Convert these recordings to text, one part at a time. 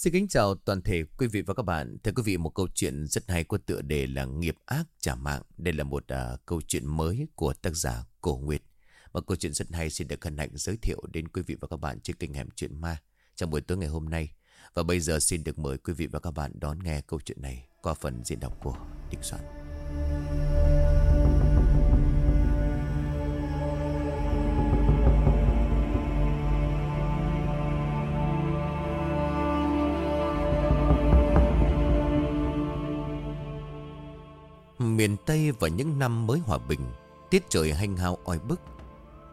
Xin kính chào toàn thể quý vị và các bạn. Thưa quý vị, một câu chuyện rất hay có tựa đề là Nghiệp ác trả mạng. Đây là một uh, câu chuyện mới của tác giả Cổ Nguyệt. Một câu chuyện rất hay xin được hân hạnh giới thiệu đến quý vị và các bạn trên kênh Hẻm Chuyện Ma trong buổi tối ngày hôm nay. Và bây giờ xin được mời quý vị và các bạn đón nghe câu chuyện này qua phần diễn đọc của Đình Soạn. Miền Tây vào những năm mới hòa bình, Tiết trời hanh hao oi bức.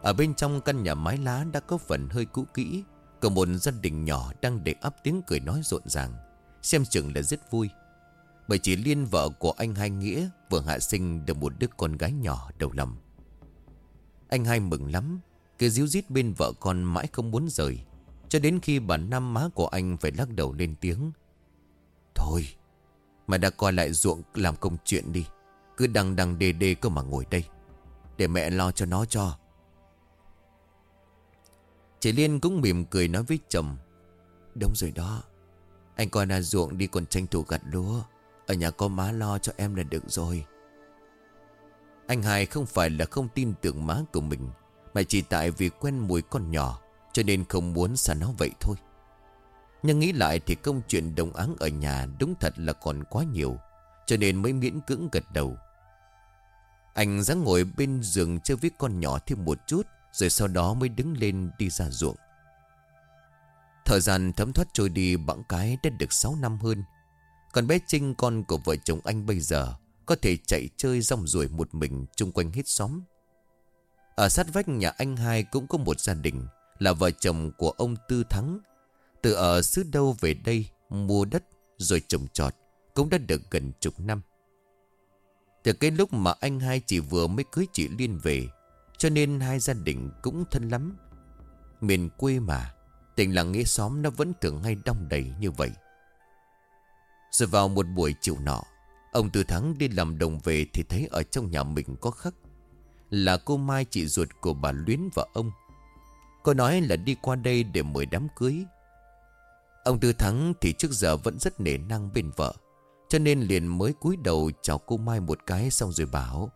Ở bên trong căn nhà mái lá đã có phần hơi cũ kỹ Có một gia đình nhỏ đang để ấp tiếng cười nói rộn ràng, Xem chừng là rất vui. Bởi chỉ Liên vợ của anh Hai Nghĩa Vừa hạ sinh được một đứa con gái nhỏ đầu lòng. Anh Hai mừng lắm, Cứ díu dít bên vợ con mãi không muốn rời, Cho đến khi bà Năm má của anh phải lắc đầu lên tiếng. Thôi Mày đã coi lại ruộng làm công chuyện đi cứ đằng đằng đề đề cơ mà ngồi đây, Để mẹ lo cho nó cho. Chị Liên cũng mỉm cười nói với chồng, Đúng rồi đó, Anh coi ra ruộng đi còn tranh thủ gặt lúa, Ở nhà có má lo cho em là được rồi. Anh Hải không phải là không tin tưởng má của mình, Mà chỉ tại vì quen mùi con nhỏ, Cho nên không muốn xa nó vậy thôi. Nhưng nghĩ lại thì công chuyện đồng áng ở nhà Đúng thật là còn quá nhiều, Cho nên mới miễn cưỡng gật đầu anh dáng ngồi bên giường chơi với con nhỏ thêm một chút, Rồi sau đó mới đứng lên đi ra ruộng. Thời gian thấm thoát trôi đi bẵng cái đã được 6 năm hơn. Còn bé Trinh, con của vợ chồng anh bây giờ, Có thể chạy chơi rong ruổi một mình chung quanh hết xóm. Ở sát vách nhà anh hai cũng có một gia đình, Là vợ chồng của ông Tư Thắng. Từ ở xứ đâu về đây, mua đất rồi trồng trọt, Cũng đã được gần chục năm từ cái lúc mà anh hai chỉ vừa mới cưới chị Liên về, Cho nên hai gia đình cũng thân lắm. Miền quê mà, Tình làng nghĩa xóm nó vẫn thường hay đông đầy như vậy. Rồi vào một buổi chiều nọ, Ông Tư Thắng đi làm đồng về Thì thấy ở trong nhà mình có khắc Là cô Mai chị ruột của bà Luyến và ông. Cô nói là đi qua đây để mời đám cưới. Ông Tư Thắng thì trước giờ vẫn rất nể năng bên vợ cho nên liền mới cúi đầu chào cô Mai một cái xong rồi bảo,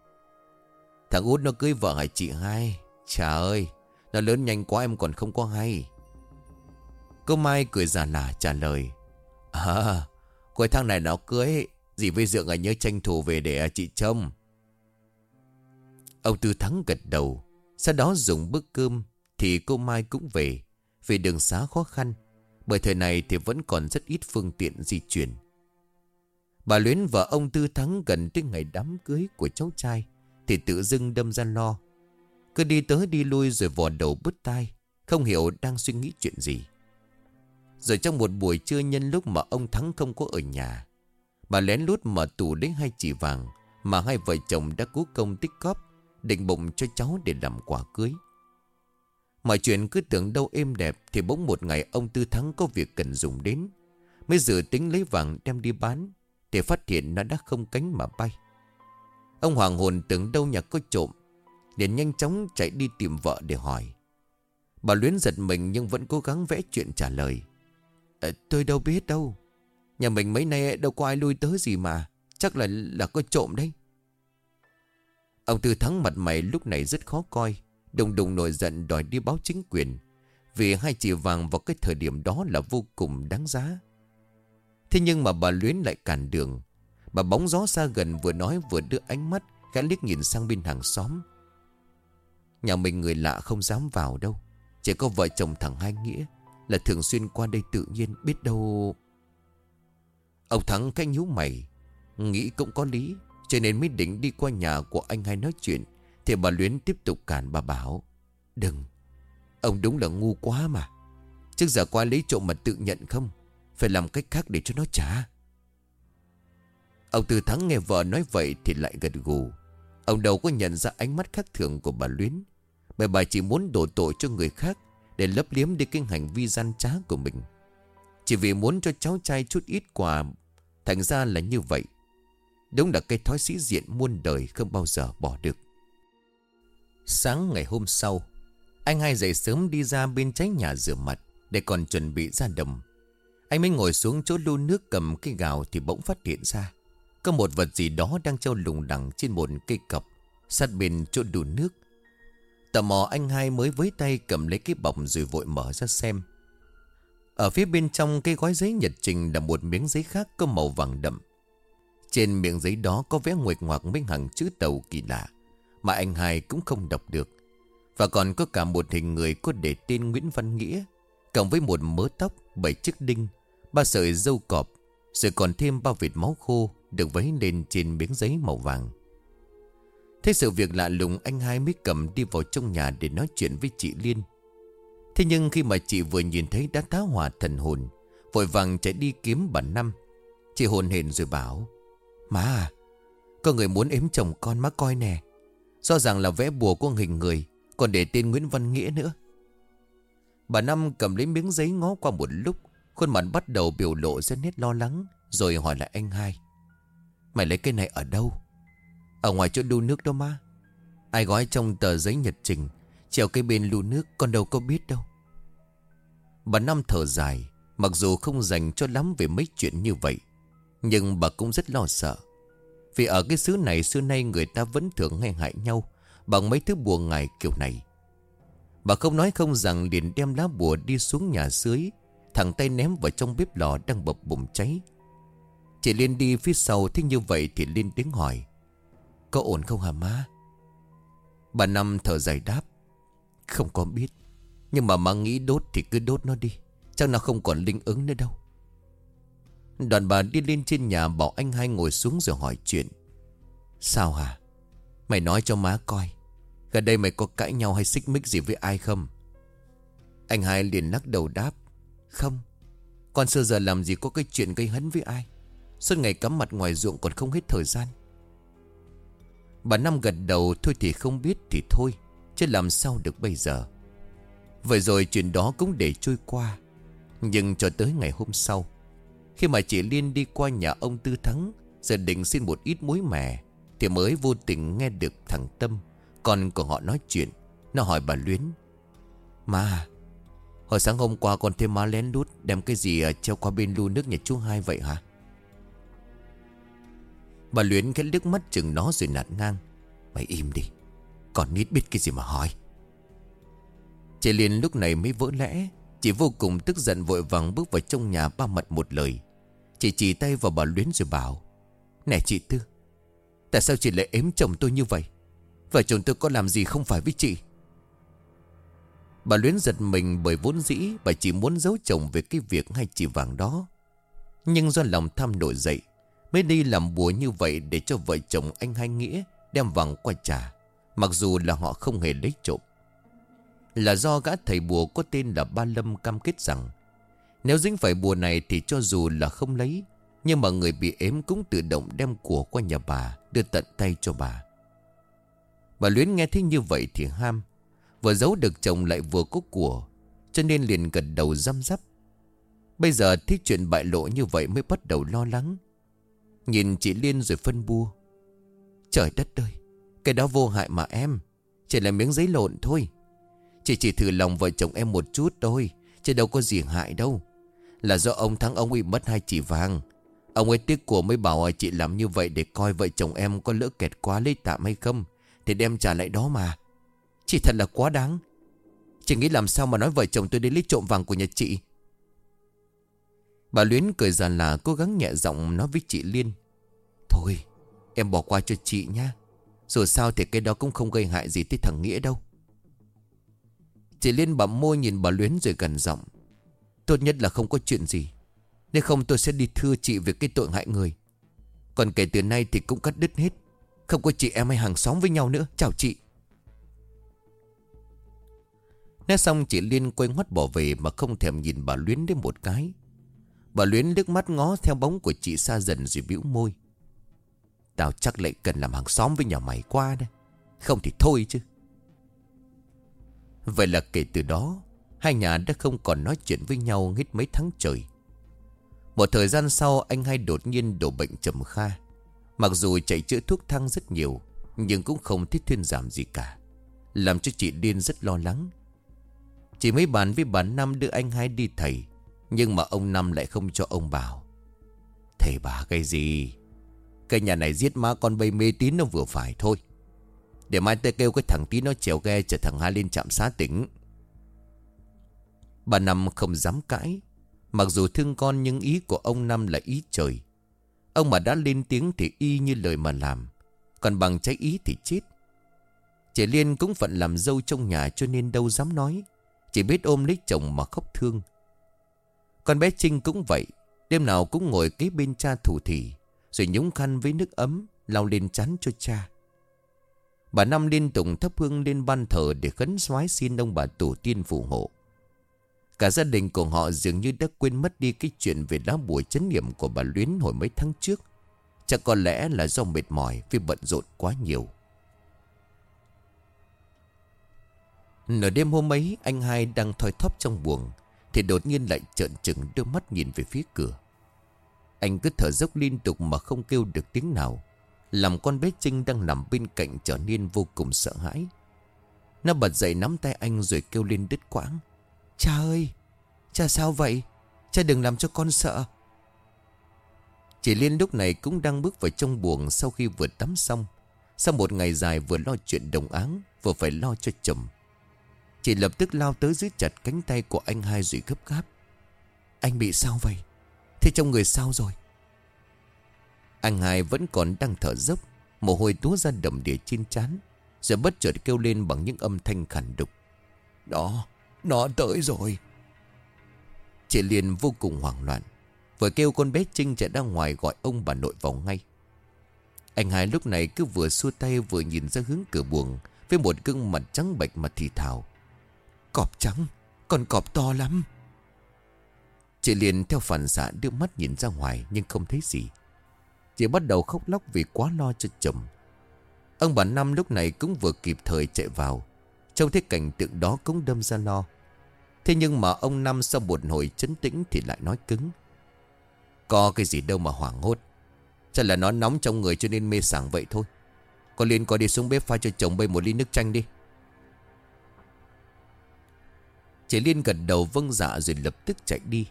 Thằng út nó cưới vợ hả chị hai? Chà ơi, Nó lớn nhanh quá em còn không có hay. Cô Mai cười già lả trả lời À Coi thằng này nó cưới, Dì với Dượng ở nhớ tranh thủ về để chị trông Ông Tư Thắng gật đầu, Sau đó dùng bữa cơm Thì cô Mai cũng về Vì đường xá khó khăn, Bởi thời này thì vẫn còn rất ít phương tiện di chuyển. Bà Luyến vợ ông Tư Thắng gần tới ngày đám cưới của cháu trai, Thì tự dưng đâm ra lo. Cứ đi tới đi lui rồi vò đầu bứt tai, Không hiểu đang suy nghĩ chuyện gì. Rồi trong một buổi trưa nhân lúc mà ông Thắng không có ở nhà, Bà lén lút mở tủ lấy hai chỉ vàng Mà hai vợ chồng đã cố công tích cóp Định bụng cho cháu để làm quả cưới. Mọi chuyện cứ tưởng đâu êm đẹp Thì bỗng một ngày ông Tư Thắng có việc cần dùng đến, Mới dự tính lấy vàng đem đi bán thì phát hiện nó đã không cánh mà bay. Ông hoàng hồn tưởng đâu nhà có trộm liền nhanh chóng chạy đi tìm vợ để hỏi. Bà Luyến giật mình nhưng vẫn cố gắng vẽ chuyện trả lời. À, Tôi đâu biết đâu Nhà mình mấy nay đâu có ai lui tới gì mà Chắc là là có trộm đấy. Ông Tư Thắng mặt mày lúc này rất khó coi Đùng đùng nổi giận đòi đi báo chính quyền Vì hai chỉ vàng vào cái thời điểm đó là vô cùng đáng giá. Thế nhưng mà bà Luyến lại cản đường. Bà bóng gió xa gần vừa nói vừa đưa ánh mắt Gã liếc nhìn sang bên hàng xóm. Nhà mình người lạ không dám vào đâu. Chỉ có vợ chồng thằng Hai Nghĩa Là thường xuyên qua đây tự nhiên, biết đâu. Ông Thắng cái nhíu mày, Nghĩ cũng có lý, Cho nên mới định đi qua nhà của anh hai nói chuyện. Thì bà Luyến tiếp tục cản bà bảo, Đừng, Ông đúng là ngu quá mà. Trước giờ qua lấy trộm mà tự nhận không? Phải làm cách khác để cho nó trả. Ông Tư Thắng nghe vợ nói vậy Thì lại gật gù. Ông đâu có nhận ra ánh mắt khác thường của bà Luyến. Bởi bà chỉ muốn đổ tội cho người khác Để lấp liếm đi cái hành vi gian trá của mình. Chỉ vì muốn cho cháu trai chút ít quà, Thành ra là như vậy. Đúng là cái thói sĩ diện muôn đời Không bao giờ bỏ được. Sáng ngày hôm sau, Anh hai dậy sớm đi ra bên trái nhà rửa mặt Để còn chuẩn bị ra đầm anh mới ngồi xuống chỗ lu nước cầm cây gạo Thì bỗng phát hiện ra. Có một vật gì đó đang treo lùng đẳng trên một cây cọc Sát bên chỗ đù nước. Tò mò anh hai mới với tay cầm lấy cái bọc rồi vội mở ra xem. Ở phía bên trong cây gói giấy nhật trình là một miếng giấy khác có màu vàng đậm. Trên miệng giấy đó có vẽ nguệch ngoạc mấy hàng chữ tàu kỳ lạ Mà anh hai cũng không đọc được. Và còn có cả một hình người có để tên Nguyễn Văn Nghĩa Cộng với một mớ tóc, bảy chiếc đinh Ba sợi dâu cọp, Rồi còn thêm ba vịt máu khô Được vấy lên trên miếng giấy màu vàng. Thế sự việc lạ lùng, anh hai mới cầm đi vào trong nhà để nói chuyện với chị Liên. Thế nhưng khi mà chị vừa nhìn thấy đã tá hỏa thần hồn, Vội vàng chạy đi kiếm bà Năm. Chị hồn hển rồi bảo, Má à Có người muốn ếm chồng con má coi nè. Do rằng là vẽ bùa của hình người, Còn để tên Nguyễn Văn Nghĩa nữa. Bà Năm cầm lấy miếng giấy ngó qua một lúc Khuôn mặt bắt đầu biểu lộ rất nét lo lắng, Rồi hỏi lại anh hai. Mày lấy cây này ở đâu? Ở ngoài chỗ đu nước đó mà Ai gói trong tờ giấy nhật trình, Treo cây bên lưu nước, Con đâu có biết đâu. Bà Năm thở dài, Mặc dù không dành cho lắm về mấy chuyện như vậy, Nhưng bà cũng rất lo sợ. Vì ở cái xứ này xưa nay người ta vẫn thường hay hại nhau, Bằng mấy thứ bùa ngài kiểu này. Bà không nói không rằng liền đem lá bùa đi xuống nhà dưới Thẳng tay ném vào trong bếp lò đang bập bùng cháy. Chị Liên đi phía sau Thế như vậy thì Liên tiếng hỏi, Có ổn không hả má? Bà Năm thở dài đáp, Không có biết, Nhưng mà má nghĩ đốt thì cứ đốt nó đi, Chắc nó không còn linh ứng nữa đâu. Đoàn bà đi lên trên nhà Bảo anh hai ngồi xuống rồi hỏi chuyện, Sao hả? Mày nói cho má coi, Gần đây mày có cãi nhau hay xích mích gì với ai không? Anh hai liền lắc đầu đáp không. Con xưa giờ làm gì có cái chuyện gây hấn với ai. Suốt ngày cắm mặt ngoài ruộng còn không hết thời gian. Bà Năm gật đầu, thôi thì không biết thì thôi, Chứ làm sao được bây giờ? Vậy rồi chuyện đó cũng để trôi qua, Nhưng cho tới ngày hôm sau, Khi mà chị Liên đi qua nhà ông Tư Thắng Giờ định xin một ít muối mè, Thì mới vô tình nghe được thằng Tâm, Con của họ nói chuyện. Nó hỏi bà Luyến, Mà Hồi sáng hôm qua con thêm má lén lút, Đem cái gì ờ, treo qua bên lu nước nhà chú hai vậy hả? Bà Luyến khẽ liếc mắt chừng nó rồi nạt ngang. Mày im đi Còn nít biết cái gì mà hỏi. Chị Liên lúc này mới vỡ lẽ, Chị vô cùng tức giận vội vàng bước vào trong nhà ba mật một lời. Chị chỉ tay vào bà Luyến rồi bảo, Nè chị Tư, Tại sao chị lại ếm chồng tôi như vậy? Vợ chồng tôi có làm gì không phải với chị? Bà Luyến giật mình bởi vốn dĩ Bà chỉ muốn giấu chồng về cái việc hay chỉ vàng đó Nhưng do lòng tham nổi dậy, Mới đi làm bùa như vậy để cho vợ chồng anh hai nghĩa đem vàng qua trả. Mặc dù là họ không hề lấy trộm. Là do gã thầy bùa có tên là Ba Lâm cam kết rằng, nếu dính phải bùa này thì cho dù là không lấy, Nhưng mà người bị ếm cũng tự động đem của qua nhà bà, Đưa tận tay cho bà Bà Luyến nghe thấy như vậy thì ham Vừa giấu được chồng lại vừa có của, Cho nên liền gật đầu răm rắp. Bây giờ thấy chuyện bại lộ như vậy mới bắt đầu lo lắng. Nhìn chị Liên rồi phân bua. Trời đất ơi, Cái đó vô hại mà em, Chỉ là miếng giấy lộn thôi. Chị chỉ thử lòng vợ chồng em một chút thôi, Chứ đâu có gì hại đâu. Là do ông thắng ông bị mất hai chỉ vàng, Ông ấy tiếc của mới bảo chị làm như vậy Để coi vợ chồng em có lỡ kẹt quá lấy tạm hay không, Thì đem trả lại đó mà. Chị thật là quá đáng. Chị nghĩ làm sao mà nói vợ chồng tôi đến lấy trộm vàng của nhà chị? Bà Luyến cười giàn là cố gắng nhẹ giọng nói với chị Liên. Thôi, em bỏ qua cho chị nha Dù sao thì cái đó cũng không gây hại gì tới thằng Nghĩa đâu. Chị Liên bấm môi nhìn bà Luyến rồi gần giọng. Tốt nhất là không có chuyện gì. Nếu không tôi sẽ đi thưa chị về cái tội hại người. Còn kể từ nay thì cũng cắt đứt hết. Không có chị em hay hàng xóm với nhau nữa. Chào chị. Nói xong chị Liên quay ngoắt bỏ về Mà không thèm nhìn bà Luyến đến một cái Bà Luyến nước mắt ngó theo bóng của chị xa dần rồi bĩu môi. Tao chắc lại cần làm hàng xóm với nhà mày qua đây. Không thì thôi chứ. Vậy là kể từ đó, hai nhà đã không còn nói chuyện với nhau hết mấy tháng trời. Một thời gian sau anh hai đột nhiên đổ bệnh trầm kha. Mặc dù chạy chữa thuốc thang rất nhiều, nhưng cũng không thích thuyên giảm gì cả. Làm cho chị Điên rất lo lắng. Chỉ mới bàn với bà Năm đưa anh hai đi thầy, Nhưng mà ông Năm lại không cho ông bảo Thầy bà cái gì? Cái nhà này giết má con bay mê tín nó vừa phải thôi. Để mai tôi kêu cái thằng tí nó trèo ghe Chở thằng hai lên trạm xá tỉnh. Bà Năm không dám cãi. Mặc dù thương con nhưng ý của ông Năm là ý trời. Ông mà đã lên tiếng thì y như lời mà làm. Còn bằng trái ý thì chết. Trẻ Liên cũng phận làm dâu trong nhà cho nên đâu dám nói. Chỉ biết ôm lấy chồng mà khóc thương Con bé Trinh cũng vậy, Đêm nào cũng ngồi kế bên cha thủ thỉ, Rồi nhúng khăn với nước ấm, lau lên chắn cho cha Bà Năm liên tục thấp hương lên ban thờ Để khấn xoái xin ông bà tổ tiên phù hộ Cả gia đình của họ dường như đã quên mất đi cái chuyện về lá bùa chấn niệm của bà Luyến hồi mấy tháng trước. Chắc có lẽ là do mệt mỏi vì bận rộn quá nhiều. Nửa đêm hôm ấy, anh hai đang thoi thóp trong buồng, Thì đột nhiên lại trợn trừng đưa mắt nhìn về phía cửa. Anh cứ thở dốc liên tục mà không kêu được tiếng nào. Làm con bé Trinh đang nằm bên cạnh trở nên vô cùng sợ hãi. Nó bật dậy nắm tay anh rồi kêu lên đứt quãng. Cha ơi, Cha sao vậy? Cha đừng làm cho con sợ. Chị Liên lúc này cũng đang bước vào trong buồng Sau khi vừa tắm xong. Sau một ngày dài vừa lo chuyện đồng áng, Vừa phải lo cho chồng. Chị lập tức lao tới giữ chặt cánh tay của anh hai rồi gấp gáp. Anh bị sao vậy? Thế trong người sao rồi? Anh hai vẫn còn đang thở dốc, Mồ hôi túa ra đầm đìa trên chán Rồi bất chợt kêu lên bằng những âm thanh khản đục. Đó Nó tới rồi. Chị liền vô cùng hoảng loạn, Vừa kêu con bé Trinh chạy ra ngoài gọi ông bà nội vào ngay. Anh hai lúc này cứ vừa xua tay vừa nhìn ra hướng cửa buồng, Với một gương mặt trắng bệch mà thì thào. Cọp trắng, Con cọp to lắm. Chị liền theo phản xạ đưa mắt nhìn ra ngoài Nhưng không thấy gì. Chị bắt đầu khóc lóc vì quá lo cho chồng. Ông bà Năm lúc này cũng vừa kịp thời chạy vào. Trông thấy cảnh tượng đó cũng đâm ra lo. Thế nhưng mà ông Năm sau một hồi chấn tĩnh thì lại nói cứng. Có cái gì đâu mà hoảng hốt. Chắc là nó nóng trong người cho nên mê sảng vậy thôi. Con Liên có đi xuống bếp pha cho chồng bê một ly nước chanh đi. Chị Liên gật đầu vâng dạ rồi lập tức chạy đi.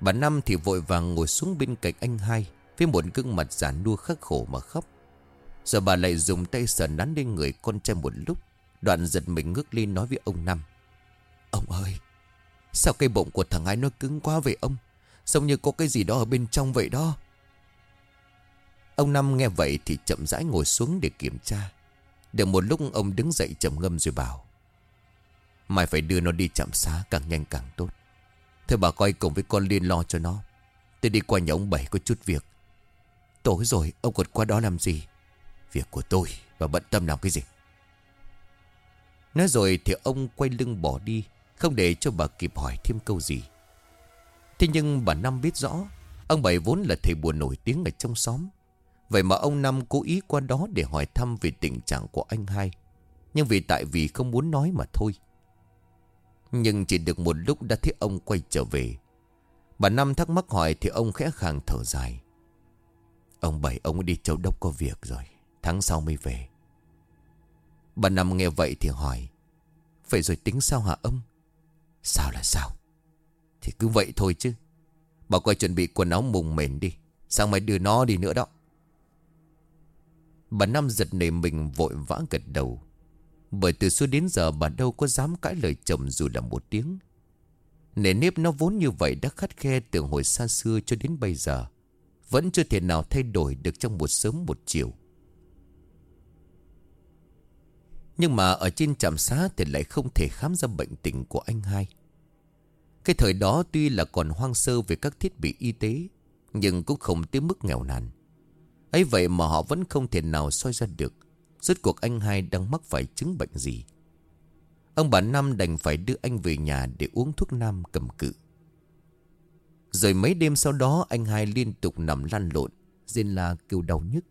Bà Năm thì vội vàng ngồi xuống bên cạnh anh hai, Với một gương mặt giả nua khắc khổ mà khóc. Rồi bà lại dùng tay sờ nắn lên người con trai một lúc, Đoạn giật mình ngước lên nói với ông Năm. Ông ơi, Sao cây bụng của thằng ai nó cứng quá vậy ông? Giống như có cái gì đó ở bên trong vậy đó. Ông Năm nghe vậy thì chậm rãi ngồi xuống để kiểm tra. Được một lúc ông đứng dậy trầm ngâm rồi bảo. Mai phải đưa nó đi chạm xá càng nhanh càng tốt. Thôi bà coi cùng với con Liên lo cho nó. Tôi đi qua nhà ông Bảy có chút việc. Tối rồi, ông còn qua đó làm gì? Việc của tôi Và bận tâm làm cái gì? Nói rồi thì ông quay lưng bỏ đi, Không để cho bà kịp hỏi thêm câu gì. Thế nhưng bà Năm biết rõ, Ông Bảy vốn là thầy bùa nổi tiếng ở trong xóm. Vậy mà ông Năm cố ý qua đó để hỏi thăm về tình trạng của anh hai. Nhưng vì tại vì không muốn nói mà thôi nhưng chỉ được một lúc đã thấy ông quay trở về. Bà Năm thắc mắc hỏi Thì ông khẽ khàng thở dài. Ông Bảy, ông đi châu đốc có việc rồi, Tháng sau mới về. Bà Năm nghe vậy thì hỏi, Vậy rồi tính sao hả ông? Sao là sao? Thì cứ vậy thôi chứ. Bà coi chuẩn bị quần áo mùng mền đi Sang mai đưa nó đi nữa đó. Bà Năm giật nảy mình vội vã gật đầu bởi từ xưa đến giờ bà đâu có dám cãi lời chồng dù là một tiếng. Nề nếp nó vốn như vậy đã khắt khe từ hồi xa xưa cho đến bây giờ. Vẫn chưa thể nào thay đổi được trong một sớm một chiều. Nhưng mà ở trên trạm xá thì lại không thể khám ra bệnh tình của anh hai. Cái thời đó tuy là còn hoang sơ về các thiết bị y tế, Nhưng cũng không tới mức nghèo nàn. Ấy vậy mà họ vẫn không thể nào soi ra được. Rốt cuộc anh hai đang mắc phải chứng bệnh gì? Ông bà Năm đành phải đưa anh về nhà để uống thuốc nam cầm cự. Rồi mấy đêm sau đó, anh hai liên tục nằm lăn lộn, Rên la kêu đau nhức.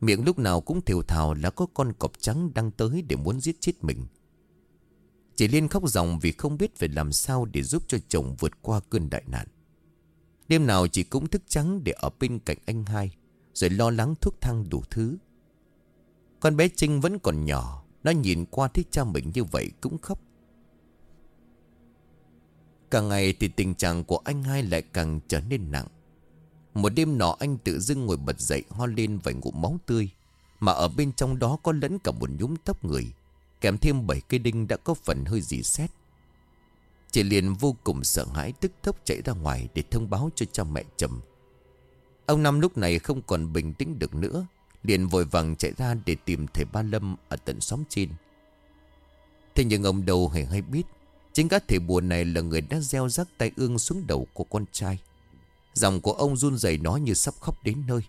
Miệng lúc nào cũng thều thào là có con cọp trắng đang tới để muốn giết chết mình. Chị Liên khóc ròng vì không biết phải làm sao để giúp cho chồng vượt qua cơn đại nạn. Đêm nào chị cũng thức trắng để ở bên cạnh anh hai, Rồi lo lắng thuốc thang đủ thứ con bé Trinh vẫn còn nhỏ, Nó nhìn qua thấy cha mình như vậy cũng khóc. Càng ngày thì tình trạng của anh hai lại càng trở nên nặng. Một đêm nọ anh tự dưng ngồi bật dậy ho lên vài ngụm máu tươi, Mà ở bên trong đó có lẫn cả một nhúm tóc người, Kèm thêm bảy cây đinh đã có phần hơi dì xét. Chị liền vô cùng sợ hãi tức tốc chạy ra ngoài để thông báo cho cha mẹ chồng. Ông Năm lúc này không còn bình tĩnh được nữa Liền vội vàng chạy ra để tìm thầy Ba Lâm ở tận xóm trên Thế nhưng ông đâu hề hay biết, Chính các thầy bùa này là người đã gieo rắc tay ương xuống đầu của con trai. Dòng của ông run rẩy nói như sắp khóc đến nơi.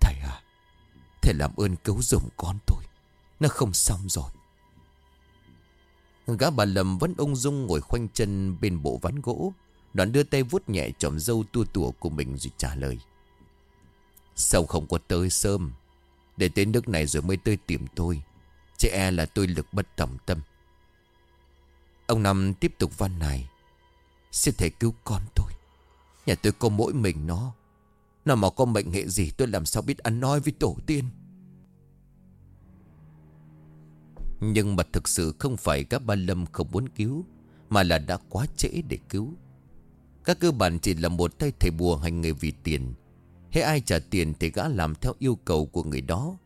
Thầy à Thầy làm ơn cứu giùm con tôi, Nó không xong rồi. Gã bà Lâm vẫn ung dung ngồi khoanh chân bên bộ ván gỗ, Đoạn đưa tay vuốt nhẹ chòm dâu tua tủa của mình rồi trả lời. Sao không có tới sớm? Để tới nước này rồi mới tới tìm tôi. Chị e là tôi lực bất tòng tâm. Ông Năm tiếp tục văn này Xin thầy cứu con tôi. Nhà tôi có mỗi mình nó. Nó mà có mệnh hệ gì tôi làm sao biết ăn nói với tổ tiên? Nhưng mà thực sự không phải các ba lâm không muốn cứu, Mà là đã quá trễ để cứu. Các cơ bản chỉ là một tay thầy bùa hành nghề vì tiền. Hay ai trả tiền thì gã làm theo yêu cầu của người đó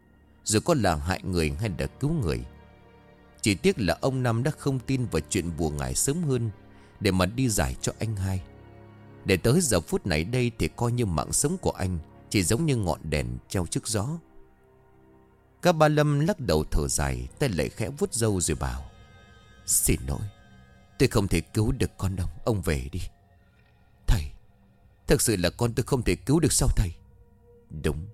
Rồi có là hại người hay là cứu người. Chỉ tiếc là ông Năm đã không tin vào chuyện bùa ngải sớm hơn Để mà đi giải cho anh hai. Để tới giờ phút này đây thì coi như mạng sống của anh Chỉ giống như ngọn đèn treo trước gió. Các ba lâm lắc đầu thở dài, Tay lại khẽ vuốt râu rồi bảo, Xin lỗi, Tôi không thể cứu được con đâu, Ông về đi. Thật sự là con tôi không thể cứu được sao thầy Đúng.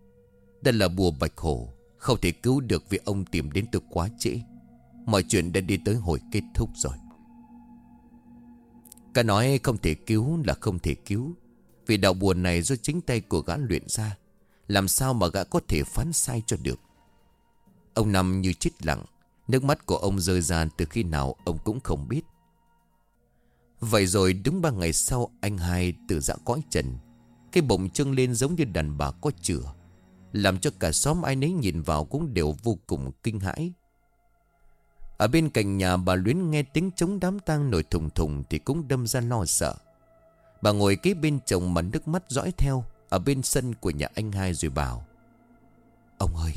Đây là bùa bạch hổ. Không thể cứu được vì ông tìm đến tôi quá trễ. Mọi chuyện đã đi tới hồi kết thúc rồi. Cả nói không thể cứu là không thể cứu. Vì đạo buồn này do chính tay của gã luyện ra. Làm sao mà gã có thể phán sai cho được? Ông nằm như chết lặng. Nước mắt của ông rơi ra từ khi nào ông cũng không biết. Vậy rồi đúng ba ngày sau anh hai từ dã cõi trần. Cái bụng trưng lên giống như đàn bà có chửa Làm cho cả xóm ai nấy nhìn vào cũng đều vô cùng kinh hãi. Ở bên cạnh nhà bà Luyến nghe tiếng chống đám tang nổi thùng thùng Thì cũng đâm ra lo sợ. Bà ngồi kế bên chồng mà nước mắt dõi theo Ở bên sân của nhà anh hai rồi bảo Ông ơi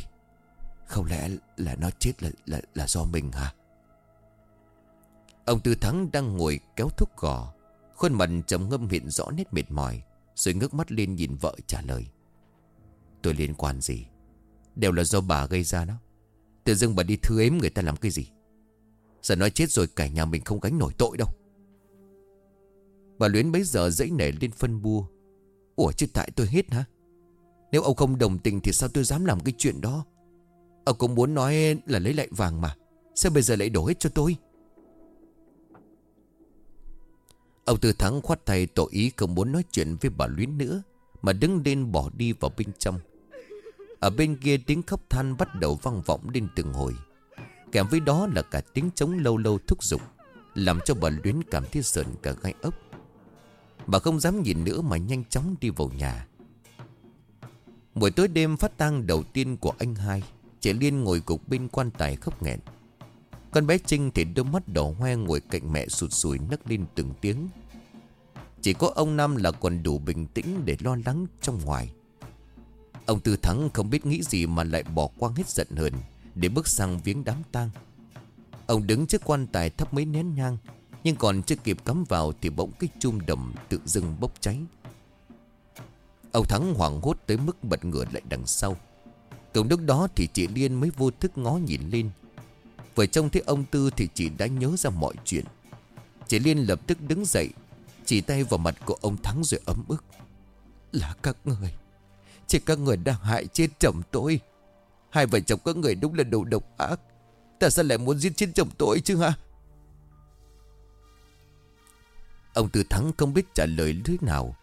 không lẽ là nó chết là, là, là do mình hả? Ông Tư Thắng đang ngồi kéo thuốc gò. Khuôn mặt trầm ngâm hiện rõ nét mệt mỏi, Rồi ngước mắt lên nhìn vợ trả lời. Tôi liên quan gì? Đều là do bà gây ra đó. Tự dưng bà đi thư ếm người ta làm cái gì? Giờ nói chết rồi, cả nhà mình không gánh nổi tội đâu. Bà Luyến bấy giờ dãy nảy lên phân bua. Ủa, chứ tại tôi hết hả? Nếu ông không đồng tình thì sao tôi dám làm cái chuyện đó? Ông cũng muốn nói là lấy lại vàng mà. Sao bây giờ lại đổ hết cho tôi? Ông Tư Thắng khoát tay tội ý không muốn nói chuyện với bà Luyến nữa, Mà đứng lên bỏ đi vào bên trong. Ở bên kia tiếng khóc than bắt đầu vang vọng lên từng hồi. Kèm với đó là cả tiếng trống lâu lâu thúc giục, Làm cho bà Luyến cảm thấy sợn cả gai ốc. Bà không dám nhìn nữa mà nhanh chóng đi vào nhà. Buổi tối đêm phát tang đầu tiên của anh hai Chị Liên ngồi cục bên quan tài khóc nghẹn. Con bé Trinh thì đôi mắt đỏ hoe ngồi cạnh mẹ sụt sùi nấc lên từng tiếng. Chỉ có ông Năm là còn đủ bình tĩnh để lo lắng trong ngoài. Ông Tư Thắng không biết nghĩ gì mà lại bỏ quang hết giận hờn Để bước sang viếng đám tang. Ông đứng trước quan tài thắp mấy nén nhang, Nhưng còn chưa kịp cắm vào Thì bỗng cái chum đầm tự dưng bốc cháy. Ông Thắng hoảng hốt tới mức bật ngửa lại đằng sau. Cùng lúc đó thì chị Liên mới vô thức ngó nhìn lên. Vừa trông thấy ông Tư thì chị đã nhớ ra mọi chuyện. Chị Liên lập tức đứng dậy, Chỉ tay vào mặt của ông Thắng rồi ấm ức. Là các người. Chỉ các người đang hại chết chồng tôi. Hai vợ chồng các người đúng là đồ độc ác. Tại sao lại muốn giết chết chồng tôi chứ hả? Ông Tư Thắng không biết trả lời thế nào.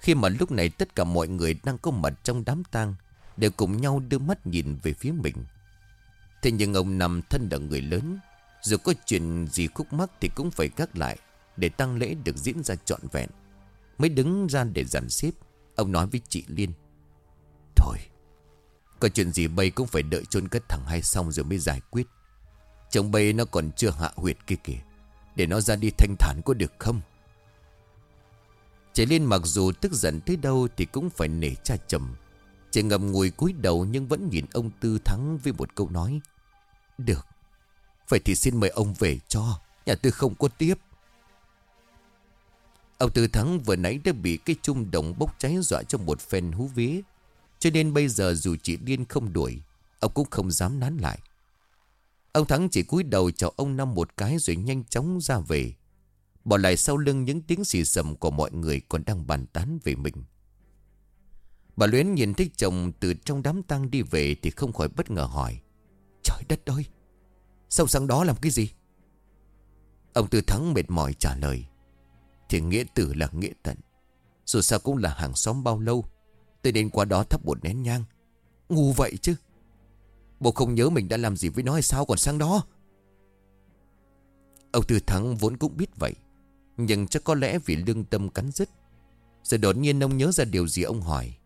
Khi mà lúc này tất cả mọi người đang có mặt trong đám tang, Đều cùng nhau đưa mắt nhìn về phía mình. Thế nhưng ông nằm thân là người lớn. Dù có chuyện gì khúc mắc thì cũng phải gác lại Để tăng lễ được diễn ra trọn vẹn. Mới đứng ra để dàn xếp, Ông nói với chị Liên. Thôi, Có chuyện gì bây cũng phải đợi chôn cất thằng hai xong rồi mới giải quyết. Chồng bây nó còn chưa hạ huyệt kia kìa, Để nó ra đi thanh thản có được không? Chị Liên mặc dù tức giận tới đâu Thì cũng phải nể cha chồng. Chị ngầm ngùi cúi đầu nhưng vẫn nhìn ông Tư Thắng với một câu nói. Được. Vậy thì xin mời ông về cho. Nhà tôi không có tiếp. Ông Tư Thắng vừa nãy đã bị cái chung đồng bốc cháy dọa trong một phen hú vía. Cho nên bây giờ dù chị Liên không đuổi, Ông cũng không dám nán lại. Ông Thắng chỉ cúi đầu chào ông Năm một cái rồi nhanh chóng ra về. Bỏ lại sau lưng những tiếng xì sầm của mọi người còn đang bàn tán về mình. Bà Luyến nhìn thấy chồng từ trong đám tang đi về thì không khỏi bất ngờ hỏi Trời đất ơi! Sao sáng đó làm cái gì? Ông Tư Thắng mệt mỏi trả lời. Thì nghĩa tử là nghĩa tận. Dù sao cũng là hàng xóm bao lâu Tôi đến qua đó thắp một nén nhang. Ngu vậy chứ! Bộ không nhớ mình đã làm gì với nó hay sao còn sang đó? Ông Tư Thắng vốn cũng biết vậy, Nhưng chắc có lẽ vì lương tâm cắn rứt giờ đột nhiên ông nhớ ra điều gì ông hỏi.